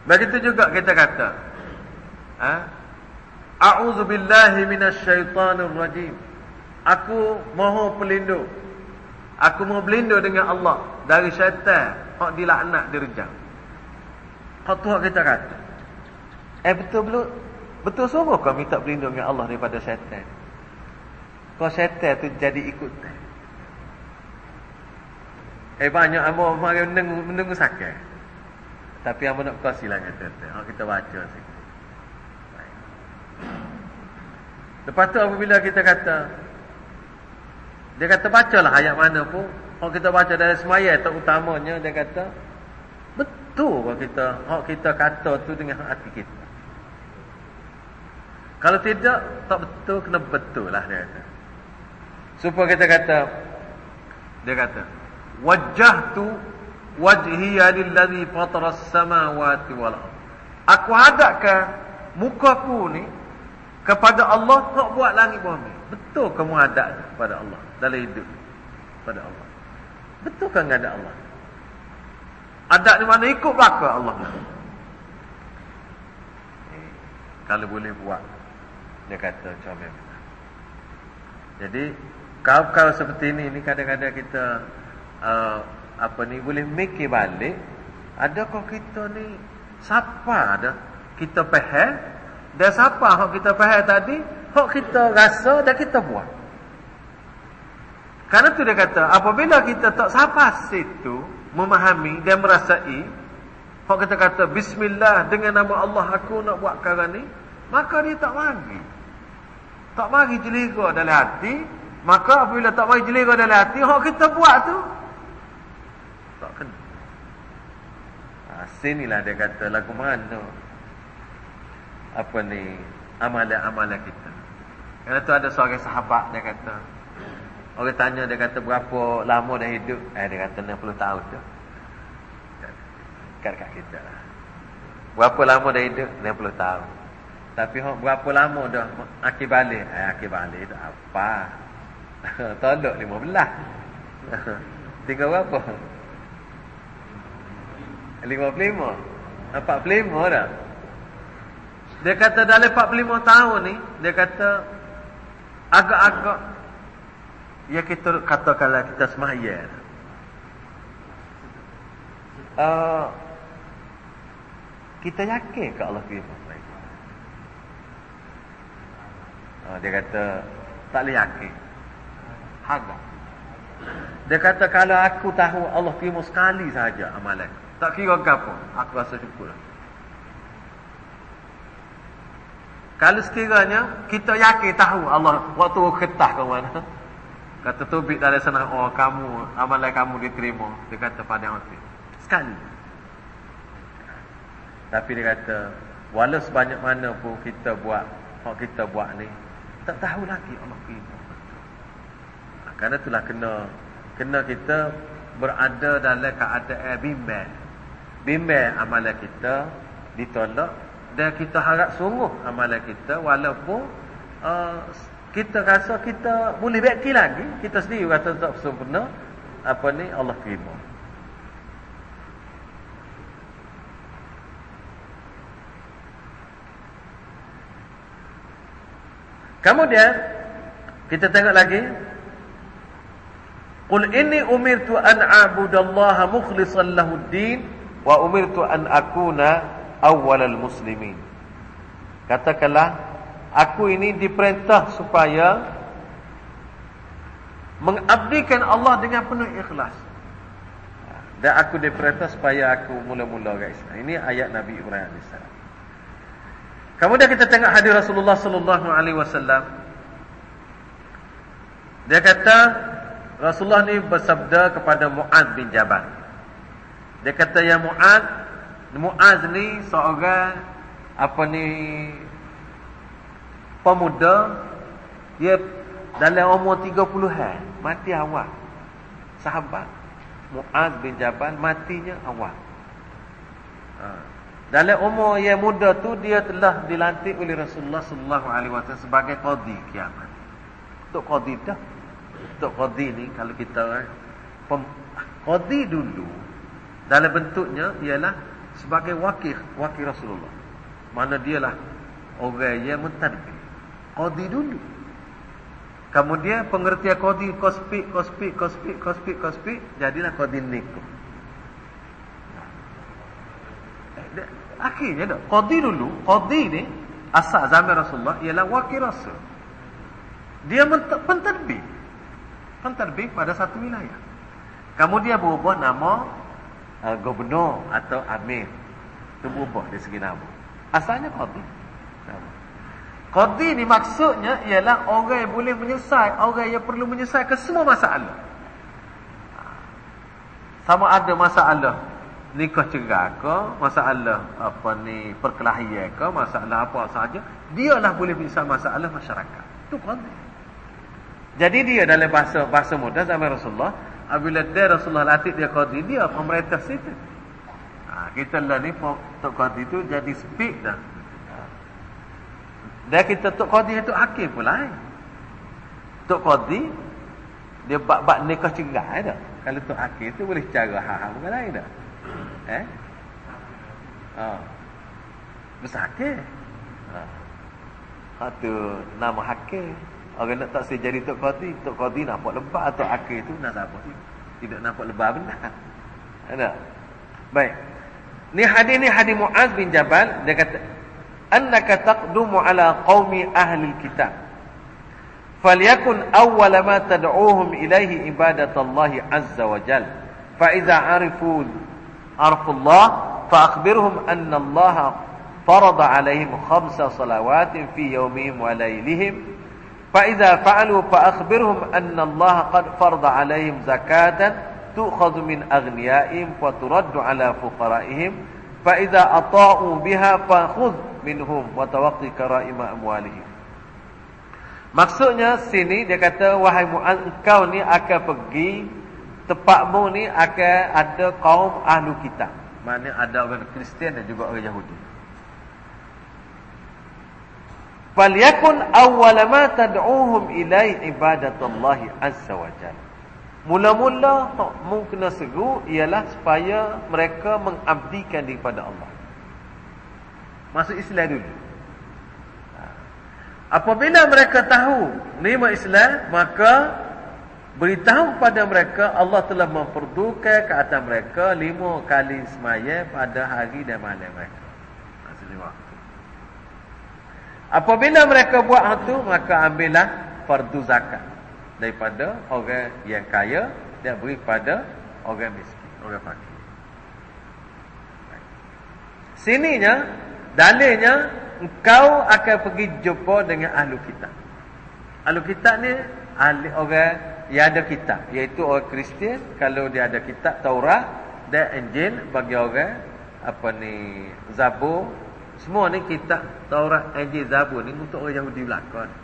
S1: Begitu juga kita kata. Ha? A'udzu billahi minasyaitonir rajim. Aku mohon pelindung. Aku mau berlindung dengan Allah dari syaitan hak dilaknat direjam. Hak tu kita kata. Eh betul betul betul semua kau minta berlindung dengan Allah daripada syaitan. Kau syaitan tu jadi ikut. Eh banyak amo mari menunggu menunggu sakit. Tapi amo nak kasih lah kata. Hak kita baca sikit. Lepas tu apabila kita kata dia kata bacalah ayat mana pun kalau kita baca dari semaya terutamanya dia kata betul kalau kita hak kita kata tu dengan hati kita. Kalau tidak tak betul kena betul lah dia kata. Supaya kita kata dia kata wajjahtu wajhiya lillazi fatara as-samawati wal. Aku hadapkan mukaku ni kepada Allah nak buat langit bumi. Betul kamu hadap kepada Allah dalam hidup pada Allah. Betul kan ada Allah? Ada di mana ikut belakang Allah. Kalau boleh buat. Dia kata comel. Jadi kalau seperti ini ini kadang-kadang kita uh, apa ni boleh mikir balik adakah kita ni siapa ada kita faham dan siapa hak kita faham tadi hak kita rasa dan kita buat. Karena tu dia kata, apabila kita tak sampai situ memahami dan merasai, Kalau kita kata bismillah dengan nama Allah aku nak buat perkara ni, maka dia tak mari. Tak mari jelira dalam hati, maka apabila tak mari jelira dalam hati, hak kita buat tu tak kena. Ha, sinilah dia kata lagu mana apa ni? Amalan-amalan kita. Kerana tu ada seorang sahabat dia kata. Orang tanya dia kata berapa lama dah hidup? Eh dia kata 60 tahun tu. Kat-kat kita lah. Berapa lama dah hidup? 60 tahun. Tapi berapa lama dah? Akhir balik Eh akhir balik tu apa? <laughs> Tolok 15 <laughs> Tinggal berapa 55 45 dah. Dia kata dalam 45 tahun ni Dia kata agak-agak ya kita katakanlah kita semaya uh, kita yakin ke Allah terima uh, dia kata tak boleh yakin. Agak dia kata kalau aku tahu Allah terima sekali saja amalan tak kira apa aku rasa cukup lah Kalau sekiranya kita yakin tahu Allah waktu ketah ke mana. Kata tubik dari sana oh kamu amalan kamu diterima. Dia kata pada hati. Sekali. Tapi dia kata walau sebanyak mana pun kita buat hak kita buat ni tak tahu lagi Allah terima. Kerana itulah kena kena kita berada dalam keadaan bimbang. Bimbang amalan kita ditolak. Dan kita harap sungguh amalan kita walaupun uh, kita rasa kita boleh baiki lagi kita sendiri kata tak sempurna apa ni Allah terima. Kemudian kita tengok lagi. Qul inni umirtu an a'budallaha mukhlishan lahu din wa umirtu an akuna awwalal muslimin. Katakanlah aku ini diperintah supaya mengabdikan Allah dengan penuh ikhlas. Dan aku diperintah supaya aku mula-mula guys. Ini ayat Nabi Ibrahim AS. Kemudian kita tengok hadis Rasulullah sallallahu alaihi wasallam. Dia kata Rasulullah ni bersabda kepada Muaz bin Jabal. Dia kata ya Muaz, Muaz ni seorang apa ni pemuda dia dalam umur 30-an mati awal. Sahabat Muaz bin Jabal matinya awal. Ha. Dalam umur yang muda tu dia telah dilantik oleh Rasulullah sallallahu alaihi wasallam sebagai qadi kiamat. Untuk qadi dah. Untuk qadi ni kalau kita pem, qadi dulu dalam bentuknya ialah sebagai wakil wakil Rasulullah. Mana dialah orang yang mentadbir. Qadi dulu. Kemudian pengertian qadi kospik kospik kospik kospik kospik jadilah qadi nikah. Akhirnya dah qadi dulu, qadi ni asal zaman Rasulullah ialah wakil Rasul. Dia pentadbir. Pentadbir pada satu wilayah. Kemudian berubah nama uh, gubernur atau amir. Itu berubah dari segi nama. Asalnya qadi. Qadi ni maksudnya ialah orang yang boleh menyelesaikan orang yang perlu menyelesaikan semua masalah. Sama ada masalah nikah cerai ke masalah apa ni perkelahian ke masalah apa saja dialah boleh menyelesaikan masalah masyarakat. Itu qadi. Jadi dia dalam bahasa bahasa muda zaman Rasulullah Apabila dia Rasulullah latih dia qadi dia pemerintah situ. Ha, kita lah ni tok qadi tu jadi speak dah. Dan kita tok qadi itu hakim pula. Eh. Tok qadi dia bab-bab nikah cerai dah. Kalau tok hakim tu boleh cara hal-hal bukan lain dah. Eh? Ha. Besar hakim. Ha. Ha tu nama hakim. Orang nak tak saya jadi Tok Qadi Tok Qadi nampak lebah Tok Akhir tu nak apa. Tidak nampak lebah benar <laughs> Ada. Baik. Ni hadis ni hadis Mu'az bin Jabal Dia kata Annaka taqdumu ala qawmi ahli kitab. Falyakun awal ma tad'uuhum ilaihi ibadatallahi azza wa jal. Fa'iza arifun arfullah Fa'akhbirhum anna allaha farada alaihim khamsa salawatin fi yawmihim wa laylihim فإذا فعلوا فأخبرهم أن الله قد فرض عليهم زكاة تؤخذ من أغنيائهم وترد على فقرائهم فإذا أطاعوا بها فخذ منهم وتوقي كرائم أموالهم Maksudnya sini dia kata wahai Muaz engkau ni akan pergi tempatmu ni akan ada kaum ahlu kitab. Mana ada orang Kristian dan juga orang Yahudi. Falyakun awwal ma tad'uhum ilai ibadatullah azza wa jalla. Mula-mula mu kena seru ialah supaya mereka mengabdikan kepada Allah. Masuk Islam dulu. Apabila mereka tahu menerima Islam, maka beritahu kepada mereka Allah telah memperdukan ke atas mereka lima kali semaya pada hari dan malam mereka. Apabila mereka buat itu, maka ambillah fardu zakat daripada orang yang kaya dan beri pada orang miskin, orang fakir. Sininya, dalilnya engkau akan pergi jumpa dengan ahlu kitab. Ahlu kitab ni ahli orang yang ada kitab, iaitu orang Kristian kalau dia ada kitab Taurat dan Injil bagi orang apa ni Zabur, semua ni kitab Taurat, Injil, Zabur ni untuk orang Yahudi belaka ni.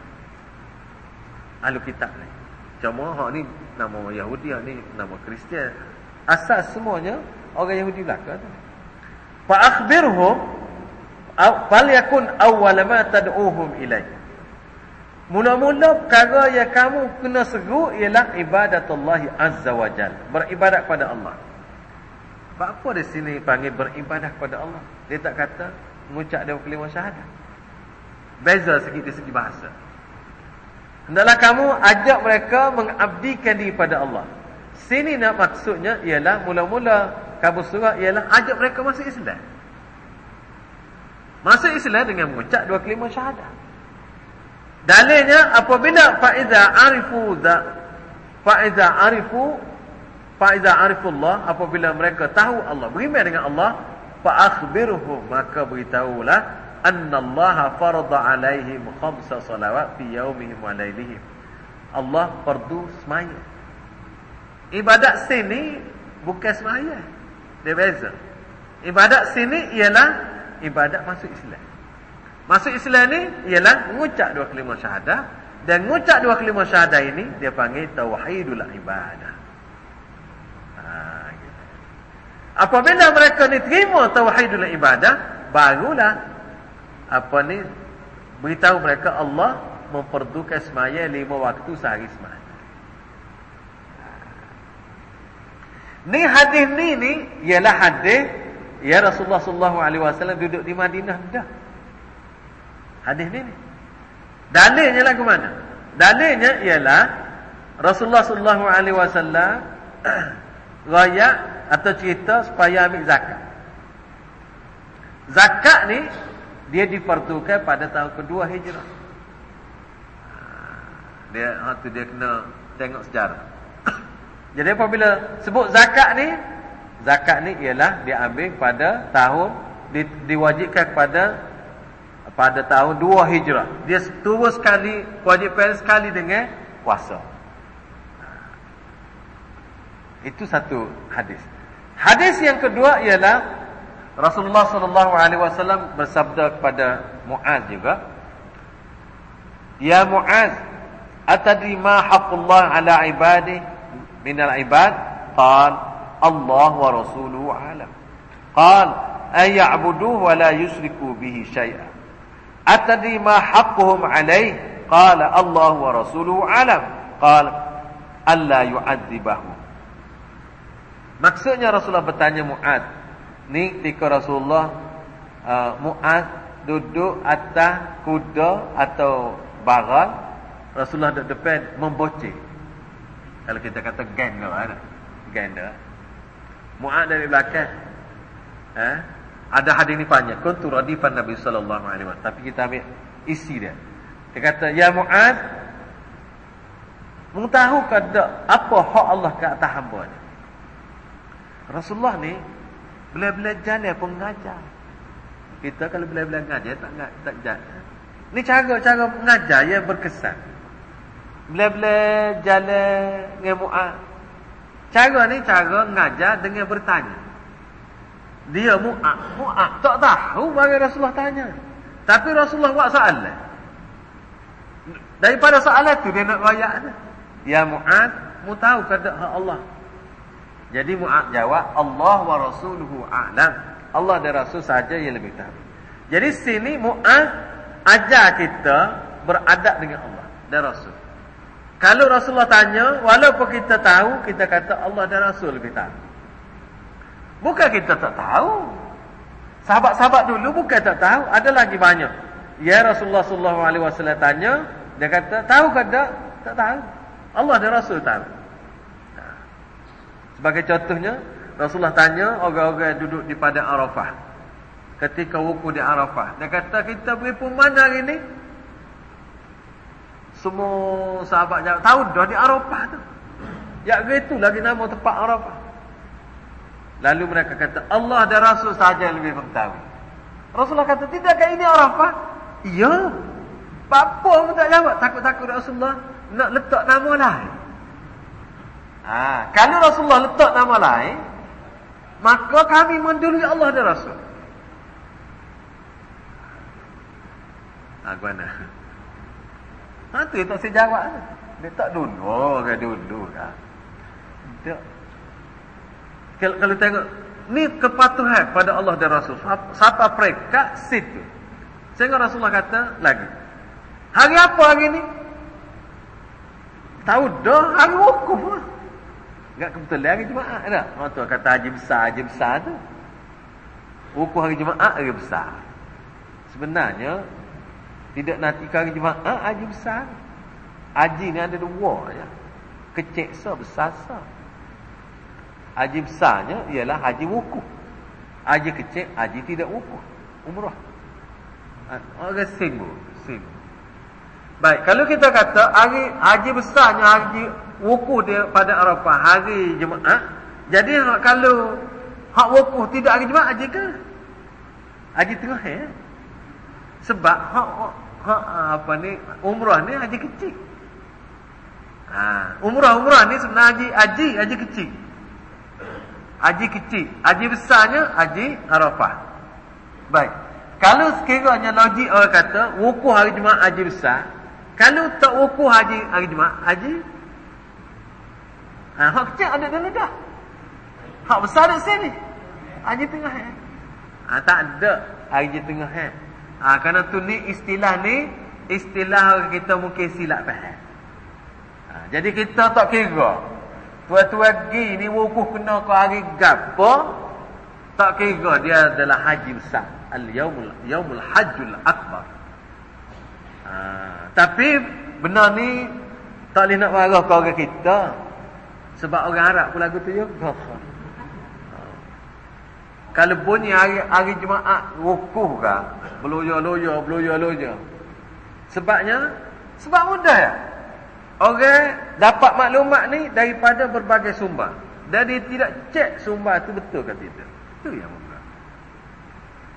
S1: Ahlu kitab ni. Cuma hak ni nama Yahudi, hak ni nama Kristian. Asas semuanya orang Yahudi belaka tu. Fa akhbirhum fal yakun awwal ma tad'uhum ilai mula-mula perkara yang kamu kena seru ialah ibadatullah azza wajal beribadat kepada Allah apa di sini panggil beribadah kepada Allah dia tak kata mengucap dua kalimah syahadah beza sikit dari segi bahasa. Hendaklah kamu ajak mereka mengabdikan diri pada Allah. Sini nak maksudnya ialah mula-mula kamu surah ialah ajak mereka masuk Islam. Masuk Islam dengan mengucap dua kalimah syahadah. Dalilnya apabila faiza arifu za faiza arifu faiza arifullah apabila mereka tahu Allah beriman dengan Allah fa akhbirhum maka beritahulah anna Allah farada alaihim khamsa salawat fi yaumihim wa lailihim. Allah fardu semaya. Ibadat sini bukan semaya. Dia beza. Ibadat sini ialah ibadat masuk Islam. Masuk Islam ni ialah mengucap dua kalimah syahadah dan mengucap dua kalimah syahadah ini dia panggil tauhidul ibadah. Ha. Apabila mereka ni terima tauhidul ibadah, barulah apa ni beritahu mereka Allah memperdukan semaya lima waktu sehari semaya. Ni hadis ni ni ialah hadis Ya Rasulullah sallallahu alaihi wasallam duduk di Madinah dah. Hadis ni ni. Dalilnya lah ke mana? Dalilnya ialah Rasulullah sallallahu alaihi wasallam <clears throat> raya atau cerita supaya ambil zakat. Zakat ni dia dipertukan pada tahun kedua Hijrah. Dia waktu dia kena tengok sejarah. <coughs> Jadi apabila sebut zakat ni zakat ni ialah diambil pada tahun di, diwajibkan pada pada tahun 2 Hijrah. Dia turun sekali kewajipan sekali dengan puasa. Itu satu hadis. Hadis yang kedua ialah Rasulullah sallallahu alaihi wasallam bersabda kepada Muaz juga. Ya Muaz, atadri ma haqqullah ala ibadi min al-ibad? Qala Allah wa rasuluhu alam. Qal ay ya'buduhu wa la yusyriku bihi syai'a. Atadri ma haqquhum alayh? Qala Allah wa rasuluhu alam. Qal alla yu'adzibahu. Maksudnya Rasulullah bertanya Muaz. Ni ketika Rasulullah uh, Muaz duduk atas kuda atau baral, Rasulullah duduk depan memboceh. Kalau kita kata ganda ada. Ganda. Mu'ad dari belakang. Eh? Ada hadis ni panjang. Kuntu radifan Nabi wasallam. Tapi kita ambil isi dia. Dia kata, "Ya Mu'ad, mengetahu kada apa hak Allah ke atas hamba ni?" Rasulullah ni Bila-bila jalan pun mengajar. Kita kalau bila-bila mengajar tak tak jalan. Ni cara-cara mengajar yang berkesan. Bila-bila jalan dengan mu'ah. Cara ni cara mengajar dengan bertanya. Dia mu'ah. Mu'ah tak tahu bagi Rasulullah tanya. Tapi Rasulullah buat soalan. Daripada soalan tu dia nak rayak. Ya mu'ah, mu tahu kata Allah. Jadi Mu'ad jawab Allah wa rasuluhu a'lam. Allah dan Rasul saja yang lebih tahu. Jadi sini Mu'ad ajar kita beradab dengan Allah dan Rasul. Kalau Rasulullah tanya, walaupun kita tahu, kita kata Allah dan Rasul lebih tahu. Bukan kita tak tahu. Sahabat-sahabat dulu bukan tak tahu, ada lagi banyak. Ya Rasulullah sallallahu alaihi wasallam tanya, dia kata, tahu ke tak? Tak tahu. Allah dan Rasul tahu. Sebagai contohnya, Rasulullah tanya orang-orang yang duduk di padang Arafah. Ketika wukuf di Arafah. Dia kata, kita pergi pun mana hari ini? Semua sahabat jawab, tahu dah di Arafah tu. Ya, itu lagi nama tempat Arafah. Lalu mereka kata, Allah dan Rasul saja yang lebih mengetahui. Rasulullah kata, tidakkah ini Arafah? Iya. Apa pun tak jawab. Takut-takut Rasulullah nak letak nama lain. Ha, kalau Rasulullah letak nama lain, maka kami mendului Allah dan Rasul. Ha, mana? Ha, tu tak saya jawab. Dia tak dulu. Oh, kan dulu. Ha. Dia, kalau, kalau tengok, ni kepatuhan pada Allah dan Rasul. Siapa mereka situ. Sehingga Rasulullah kata lagi. Hari apa hari ni? Tahu dah hari wukuf lah. Enggak kebetulan hari Jumaat tak? Orang tu kata haji besar, haji besar tu. Wukuf hari Jumaat hari besar. Sebenarnya tidak nanti hari Jumaat haji besar. Haji ni ada dua ya. Kecil so besar so. Haji besarnya ialah haji wukuf. Haji kecil haji tidak wukuf. Umrah. Ha, orang simbol, simbol. Baik, kalau kita kata hari haji besarnya haji wukuf dia pada Arafah hari Jumaat. Jadi kalau hak wukuf tidak hari Jumaat haji ke? Haji tengah ya. Sebab hak, hak apa ni umrah ni haji kecil. Ha, umrah-umrah ni sebenarnya haji haji haji kecil. Haji kecil, haji besarnya haji Arafah. Baik. Kalau sekiranya logik orang kata wukuf hari Jumaat haji besar, kalau tak wukuf haji hari Jumaat haji Ha, hak kecil ada dalam dah. Hak besar ada sini. Haji tengah eh. Ha, tak ada haji tengah eh. Ha, kerana tu ni istilah ni istilah kita mungkin silap faham. Ha, jadi kita tak kira. Tua-tua gi ni wukuf kena ke hari gapo? Tak kira dia adalah haji besar. Al-yaumul yaumul hajjul akbar. Ha, tapi benar ni tak boleh nak marah ke orang kita. Sebab orang Arab pun lagu tu juga. Kalau bunyi hari, hari Jumaat rukuh ke? Beloya-loya, beloya-loya. Sebabnya, sebab mudah ya. Orang dapat maklumat ni daripada berbagai sumber. Dan dia tidak cek sumber tu betul ke tidak. Itu yang mudah.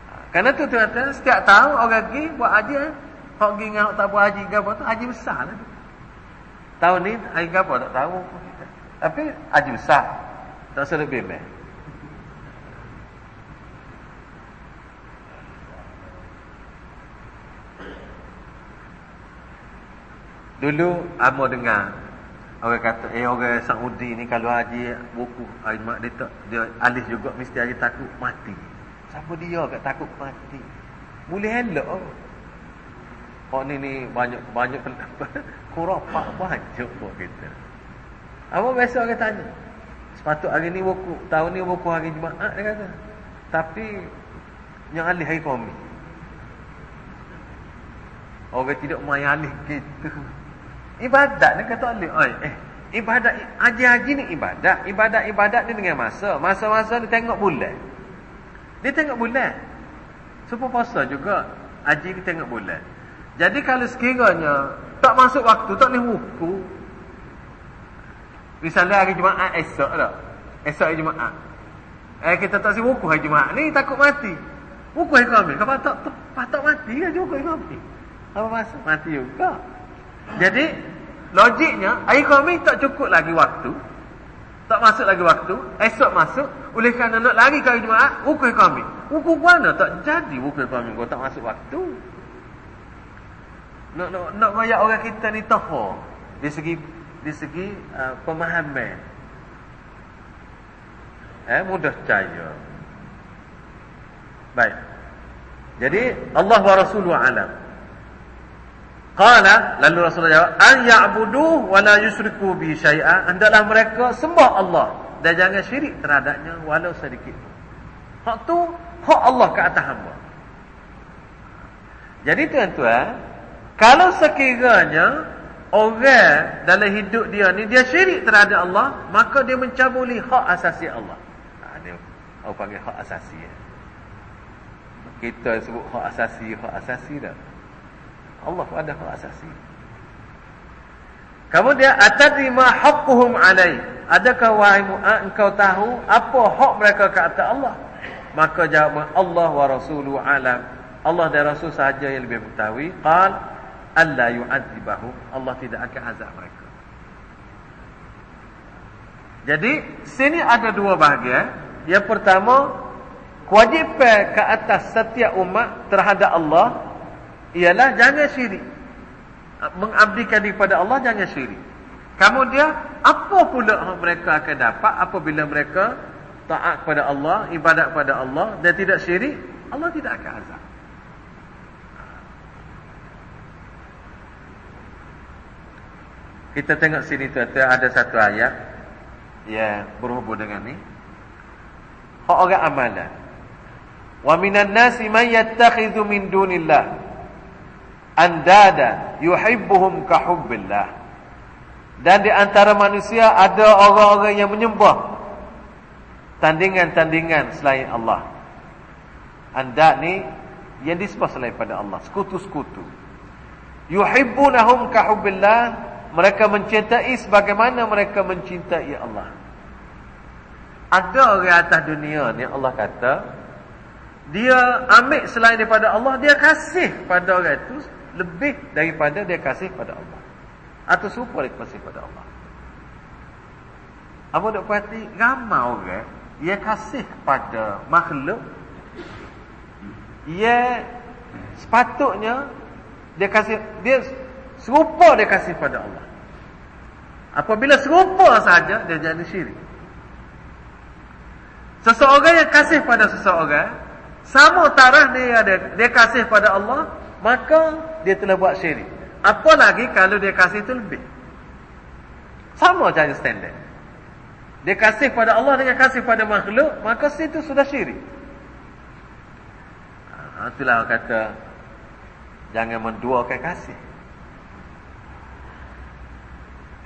S1: Ha, kerana tu tuan-tuan, setiap tahun orang pergi buat haji. Hak pergi dengan tak buat haji apa tu, haji besar lah. Tahun ni, haji apa tak tahu. Tapi haji besar. Tak usah lebih meh. Dulu amo dengar orang kata eh orang Saudi ni kalau haji buku haji mak dia tak dia alis juga mesti haji takut mati. Siapa dia kat takut mati? Boleh elok. Oh. Oh ni ni banyak banyak <laughs> kurapak banyak buat kita. Apa biasa orang tanya? Sepatut hari ni buku, tahun ni buku hari Jumaat dia kata. Tapi yang alih hari kami. Orang tidak main alih gitu. Ibadat ni kata alih. Oi, eh, ibadat haji-haji ni ibadat. Ibadat-ibadat ni dengan masa. Masa-masa ni tengok bulan. Dia tengok bulan. Supaya puasa juga haji ni tengok bulan. Jadi kalau sekiranya tak masuk waktu, tak boleh wuku, Misalnya hari Jumaat esok tak? Esok hari Jumaat. Eh kita tak si wukuf hari Jumaat ni takut mati. Wukuf hari Khamis. Kau patut patut mati kan juga hari Khamis. Apa maksud? Mati juga. Jadi logiknya hari Khamis tak cukup lagi waktu. Tak masuk lagi waktu. Esok masuk. Oleh kerana nak lari ke hari Jumaat, wukuf hari Khamis. Wukuf mana tak jadi wukuf hari Khamis. Kau tak masuk waktu. Nak nak nak royak orang kita ni tahu. Di segi di segi uh, pemahaman. Eh, mudah percaya. Baik. Jadi Allah wa Rasuluhu alam. Qala lalu Rasulullah jawab, "An ya'budu wa la yusyriku bi syai'a." Hendaklah mereka sembah Allah dan jangan syirik terhadapnya walau sedikit. Hak tu hak Allah ke atas hamba. Jadi tuan-tuan, kalau sekiranya orang dalam hidup dia ni dia syirik terhadap Allah, maka dia mencabuli hak asasi Allah. Orang panggil hak asasi ya. Kita sebut hak asasi Hak asasi dah. Allah pun ada hak asasi. Kemudian Atadri ma haqquhum alai Adakah wahai mu'ad Engkau tahu Apa hak mereka ke atas Allah? Maka jawab Allah wa rasuluhu alam. Allah dan Rasul sahaja yang lebih mengetahui. Qal Alla yu'adzibahum Allah tidak akan azab mereka Jadi Sini ada dua bahagian yang pertama, kewajipan ke atas setiap umat terhadap Allah ialah jangan syirik. Mengabdikan kepada Allah jangan syirik. Kemudian, apa pula mereka akan dapat apabila mereka taat kepada Allah, ibadat kepada Allah dan tidak syirik, Allah tidak akan azab. Kita tengok sini tu ada satu ayat yang berhubung dengan ni. Hak orang amalan. Wa minan nasi man yattakhidhu min dunillah. Andada yuhibbuhum ka hubbillah. Dan di antara manusia ada orang-orang yang menyembah tandingan-tandingan selain Allah. Anda ni yang disembah selain pada Allah. Sekutu-sekutu. Yuhibbunahum ka hubbillah mereka mencintai sebagaimana mereka mencintai Allah. Ada orang atas dunia ni Allah kata dia ambil selain daripada Allah dia kasih pada orang itu lebih daripada dia kasih pada Allah. Atau serupa dia kasih pada Allah. Apa nak perhati? Ramai orang dia kasih pada makhluk. Dia sepatutnya dia kasih dia serupa dia kasih pada Allah apabila serupa saja dia jadi syirik Seseorang yang kasih pada seseorang sama tarah dia ada dia kasih pada Allah, maka dia telah buat syirik. Apa lagi kalau dia kasih itu lebih? Sama saja standard. Dia kasih pada Allah dengan kasih pada makhluk, maka situ sudah syirik. Ha, itulah kata jangan menduakan kasih.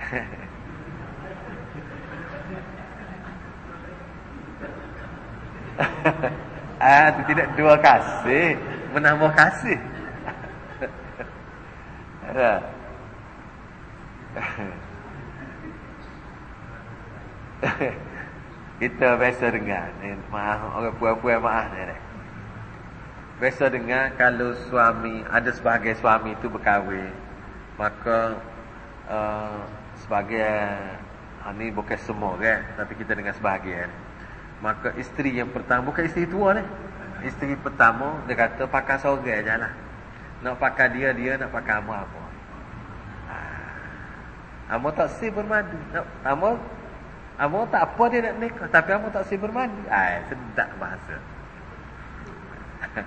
S1: <laughs> ah, itu tidak dua kasih, menambah kasih. Ya. <laughs> <laughs> Kita biasa dengar ni, maaf orang puan-puan maaf ni. Biasa dengar kalau suami ada sebagai suami itu berkahwin, maka uh, sebagai uh, ni bukan semua kan, tapi kita dengar sebahagian. Maka isteri yang pertama Bukan isteri tua ni. Isteri pertama Dia kata pakai sorang je lah. Nak pakai dia Dia nak pakai amu apa. Ah. Amu tak si bermadu. Nak, Amu Amu tak apa dia nak nikah Tapi amu tak si bermadu. Ay, Sedap bahasa. <laughs>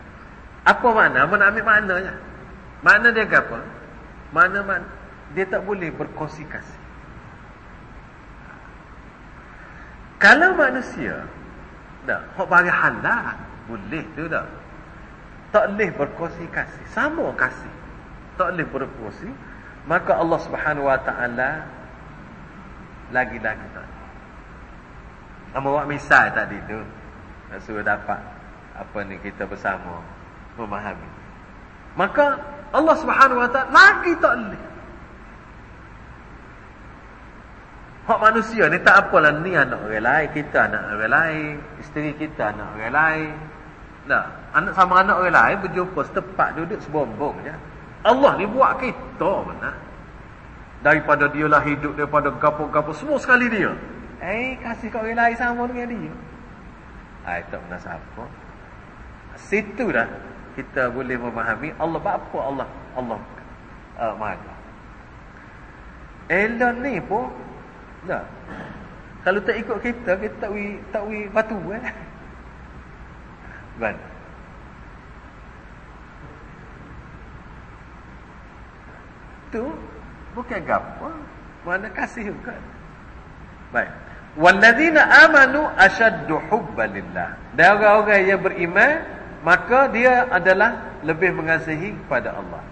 S1: Apa makna? Amu nak ambil maknanya. Makna dia apa? Makna makna Dia tak boleh berkongsi kasih Kalau manusia tak. Hak bagi halal. Boleh tu tak. Tak boleh berkongsi kasih. Sama kasih. Tak boleh berkongsi. Maka Allah subhanahu wa ta'ala lagi-lagi tak. Nama buat misal tadi tu. Suruh dapat apa ni kita bersama memahami. Maka Allah subhanahu wa ta'ala lagi tak boleh. Hak manusia ni tak apalah ni anak orang lain, kita anak orang lain, isteri kita anak orang lain. Nah, anak sama anak orang lain berjumpa setepak duduk sebombong je. Allah ni buat kita mana? Daripada dia lah hidup daripada gapo-gapo semua sekali dia. Eh, kasih kat orang lain sama dengan dia. Ai tak pernah siapa. Situ dah kita boleh memahami Allah apa Allah Allah uh, Maha. Elon ni pun tak. Kalau tak ikut kita, kita tak wi tak wi batu eh. Ban. Tu bukan gapo. Mana kasih bukan. Baik. Walladzina amanu ashaddu hubban lillah. Dan orang-orang yang beriman, maka dia adalah lebih mengasihi kepada Allah.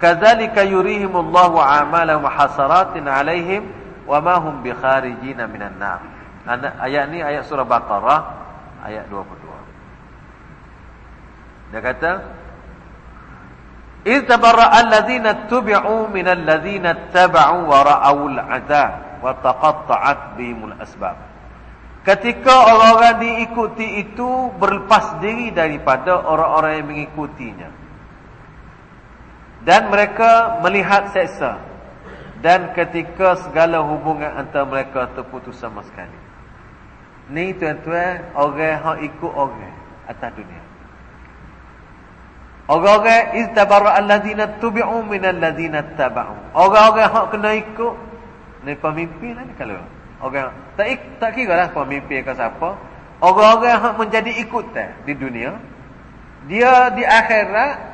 S1: Kadzalika yurihimullahu a'malahum hasaratin 'alaihim wa ma hum bikharijin minan nar. Ayat ni ayat surah Baqarah ayat 22. Dia kata إذ تبرأ الذين اتبعوا من الذين اتبعوا ورأوا العذاب وتقطعت بهم الأسباب Ketika orang-orang diikuti itu berlepas diri daripada orang-orang yang mengikutinya dan mereka melihat seksa. Dan ketika segala hubungan antara mereka terputus sama sekali. Ni tuan-tuan orang yang ikut orang atas dunia. Orang-orang iztabara alladzina tubi'u min alladzina taba'u. Orang-orang yang kena ikut ni pemimpin lah ni kalau. Orang tak ik, tak kira lah pemimpin ke siapa. Orang-orang yang menjadi ikutan di dunia dia di akhirat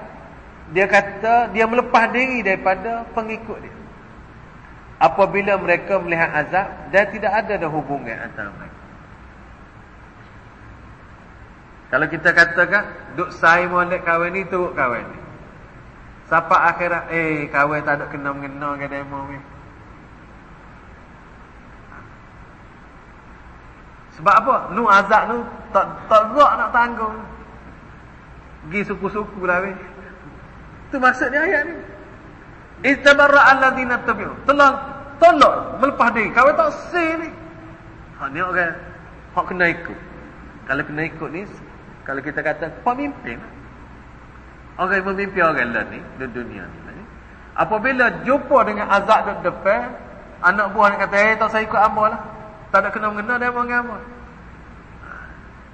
S1: dia kata dia melepas diri daripada pengikut dia. Apabila mereka melihat azab dan tidak ada dah hubungan antara mereka. Kalau kita katakan duk sai molek kawan ni turut kawan ni. Siapa akhirat eh kawan tak ada kena mengena ke demo ni. Sebab apa? Nu azab nu tak tak nak tanggung. Gi suku-suku lah weh. Itu maksudnya ayat ni. Istabarra alladzina tabi'u. Telah tolak melepas diri. Kau tak say ni. Ha ni orang hak kena ikut. Kalau kena ikut ni kalau kita kata pemimpin orang yang memimpin orang lain ni di dunia ni. Apabila jumpa dengan azab di depan, anak buah nak kata, "Eh, tak saya ikut hamba lah." Tak ada kena mengena dia dengan hamba.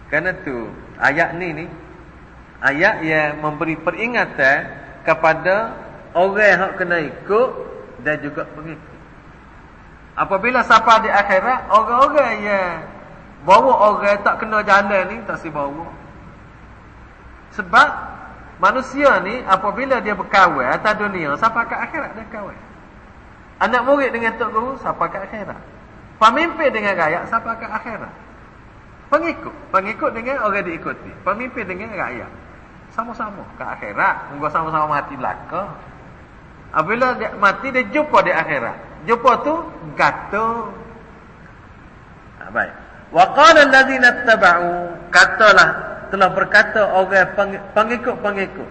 S1: Karena tu ayat ni ni ayat yang memberi peringatan kepada orang yang kena ikut dan juga pengikut. Apabila sampai di akhirat, orang-orang yang bawa orang tak kena jalan ni tak si bawa. Sebab manusia ni apabila dia berkahwin atas dunia sampai ke akhirat dia kahwin. Anak murid dengan tok guru sampai ke akhirat. Pemimpin dengan rakyat sampai ke akhirat. Pengikut, pengikut dengan orang diikuti. Pemimpin dengan rakyat sama-sama. Ke akhirat. Munggu sama-sama mati belaka apabila dia mati dia jumpa di akhirat. Jumpa tu kata ha, baik. Wa qala allazina tabau katalah telah berkata orang pengikut-pengikut.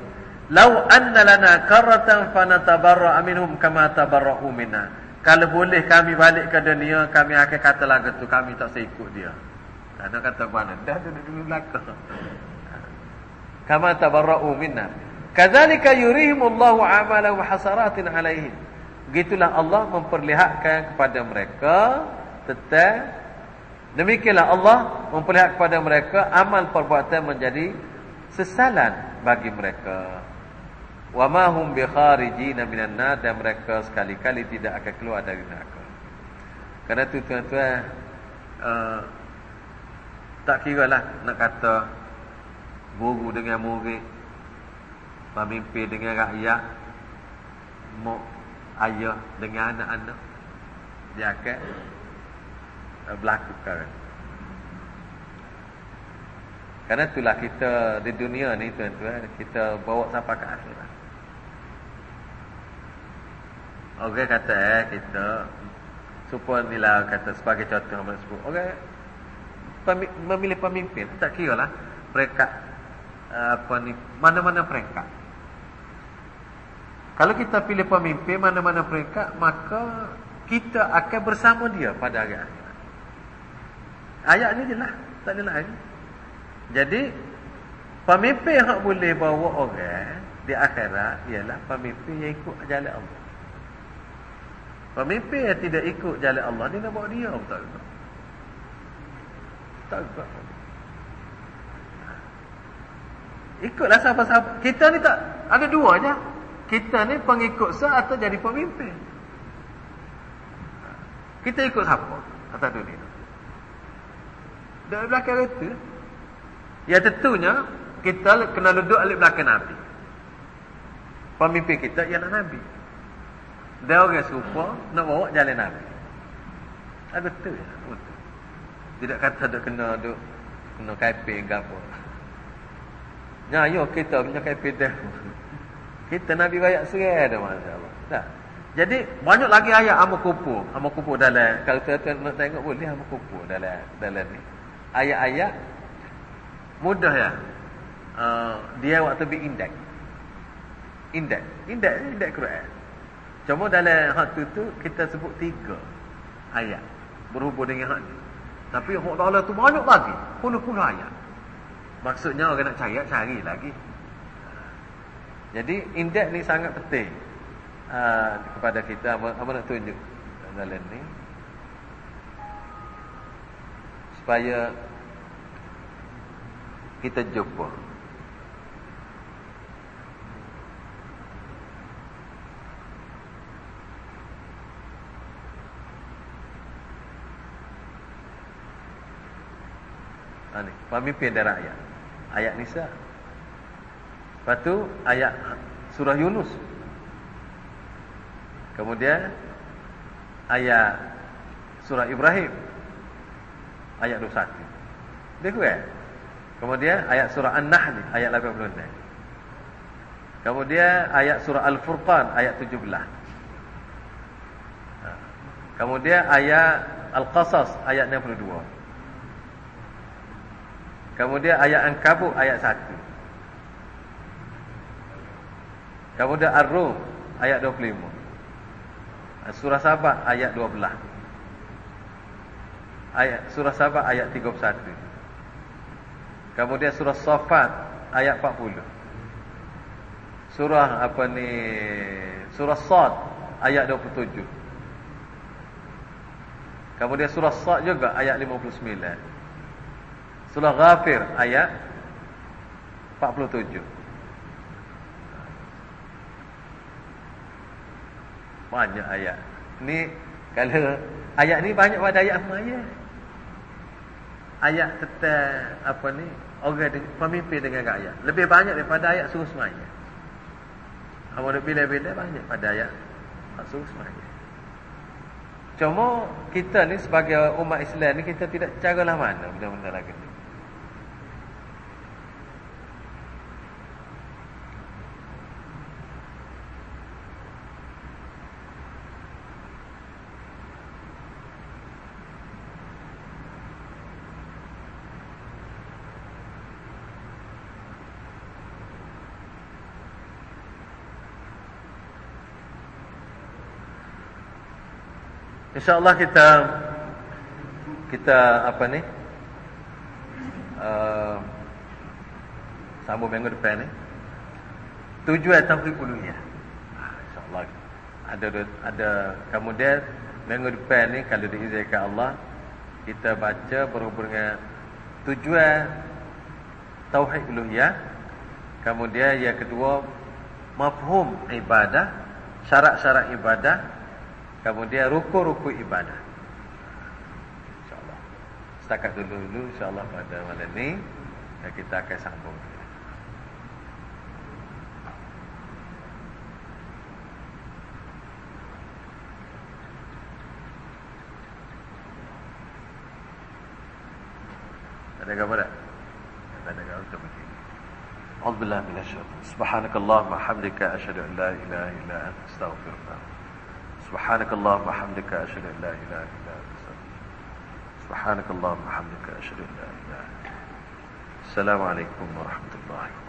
S1: Lau anna lana karatan fanatabarra minhum kama tabarra'u minna. Kalau boleh kami balik ke dunia kami akan kata lagu tu kami tak seikut dia. Kerana kata mana? Dah duduk dulu belakang kama tabarra'u minna. Kadzalika yurihimullahu amalan wa hasaratin alaihim. Begitulah Allah memperlihatkan kepada mereka tentang demikianlah Allah memperlihatkan kepada mereka amal perbuatan menjadi sesalan bagi mereka. Wa ma hum bi kharijin minan dan mereka sekali-kali tidak akan keluar dari neraka. Kerana tu tuan-tuan uh, tak kira lah nak kata guru dengan murid pemimpin dengan rakyat mak ayah dengan anak-anak dia akan uh, berlaku sekarang. Karena itulah kita di dunia ni tuan-tuan kita bawa sampai ke akhirat. Orang kata eh kita supaya nila kata sebagai contoh yang sebut. Orang memilih pemimpin tak kira lah mereka apa ni mana-mana peringkat. Kalau kita pilih pemimpin mana-mana peringkat maka kita akan bersama dia pada hari akhirat. Ayat ni jelas, tak ada lain. Jadi pemimpin yang boleh bawa orang di akhirat ialah pemimpin yang ikut jalan Allah. Pemimpin yang tidak ikut jalan Allah ni nak bawa dia betul tak? Tak tak. Ikutlah sahabat-sahabat. Kita ni tak ada dua aja. Kita ni pengikut sah atau jadi pemimpin. Kita ikut siapa atas dunia? Dari belakang itu. Ya tentunya kita kena duduk alik belakang Nabi. Pemimpin kita ialah Nabi. Dia orang serupa nak bawa jalan Nabi. Ah betul ya. Tidak kata duk kena duk kena kaipin ke apa. Ya, yo kita punya kaipin dah. Kita Nabi banyak serai dah masya-Allah. Tak. Jadi banyak lagi ayat ama kupu, ama kupu dalam kalau tuan nak tengok boleh ama kupu dalam dalam ni. Ayat-ayat mudah ya. Uh, dia waktu bi indeks. Indeks. Indeks indeks Quran. Cuma dalam hak tu tu kita sebut tiga ayat berhubung dengan hak ni. Tapi hak dalam tu banyak lagi. Puluh-puluh ayat. Maksudnya orang nak cari, cari lagi. Jadi indeks ni sangat penting. Uh, kepada kita apa, apa nak tunjuk dalam ni supaya kita jumpa Ha, ni, pemimpin dari rakyat. Ayat Nisa. Lepas tu ayat surah Yunus. Kemudian ayat surah Ibrahim. Ayat 21. Dia kuat. Kemudian ayat surah An-Nahl ayat 86. Kemudian ayat surah Al-Furqan ayat 17. Ha. Kemudian ayat Al-Qasas ayat 62. Kemudian ayat Ankabut ayat 1. Kemudian Ar-Rum ayat 25. Surah Sabah ayat 12. Ayat surah Sabah ayat 31. Kemudian surah Safat ayat 40. Surah apa ni? Surah Sad ayat 27. Kemudian surah Sad juga ayat 59. Surah Ghafir ayat 47. Banyak ayat. Ni kalau ayat ni banyak pada ayat apa ayat? Tentang apa ni? Orang pemimpin dengan rakyat. Lebih banyak daripada ayat suruh semaya. Nak bila-bila banyak pada ayat suruh semaya. Cuma kita ni sebagai umat Islam ni kita tidak caralah mana benda-benda lagi ni. InsyaAllah kita kita apa ni uh, sambung minggu depan ni tujuan tauhid uluhiyah. Ah, InsyaAllah ada ada kemudian minggu depan ni kalau diizinkan Allah kita baca berhubung dengan tujuan tauhid uluhiyah. Kemudian yang kedua mafhum ibadah, syarat-syarat ibadah Kemudian ruku-ruku ibadah. InsyaAllah. Setakat dulu-dulu insyaAllah pada malam ni. Kita akan sambung. Ada gambar tak? Tak ada gambar kita begini. أعوذ بالله من الشيطان سبحانك اللهم وحمدك أشهد أن لا إله إلا أنت أستغفرك سبحانك اللهم وحمدك أشهد أن لا إله إلا أنت سبحانك اللهم وحمدك أشهد أن لا إله إلا أنت. السلام عليكم ورحمة الله.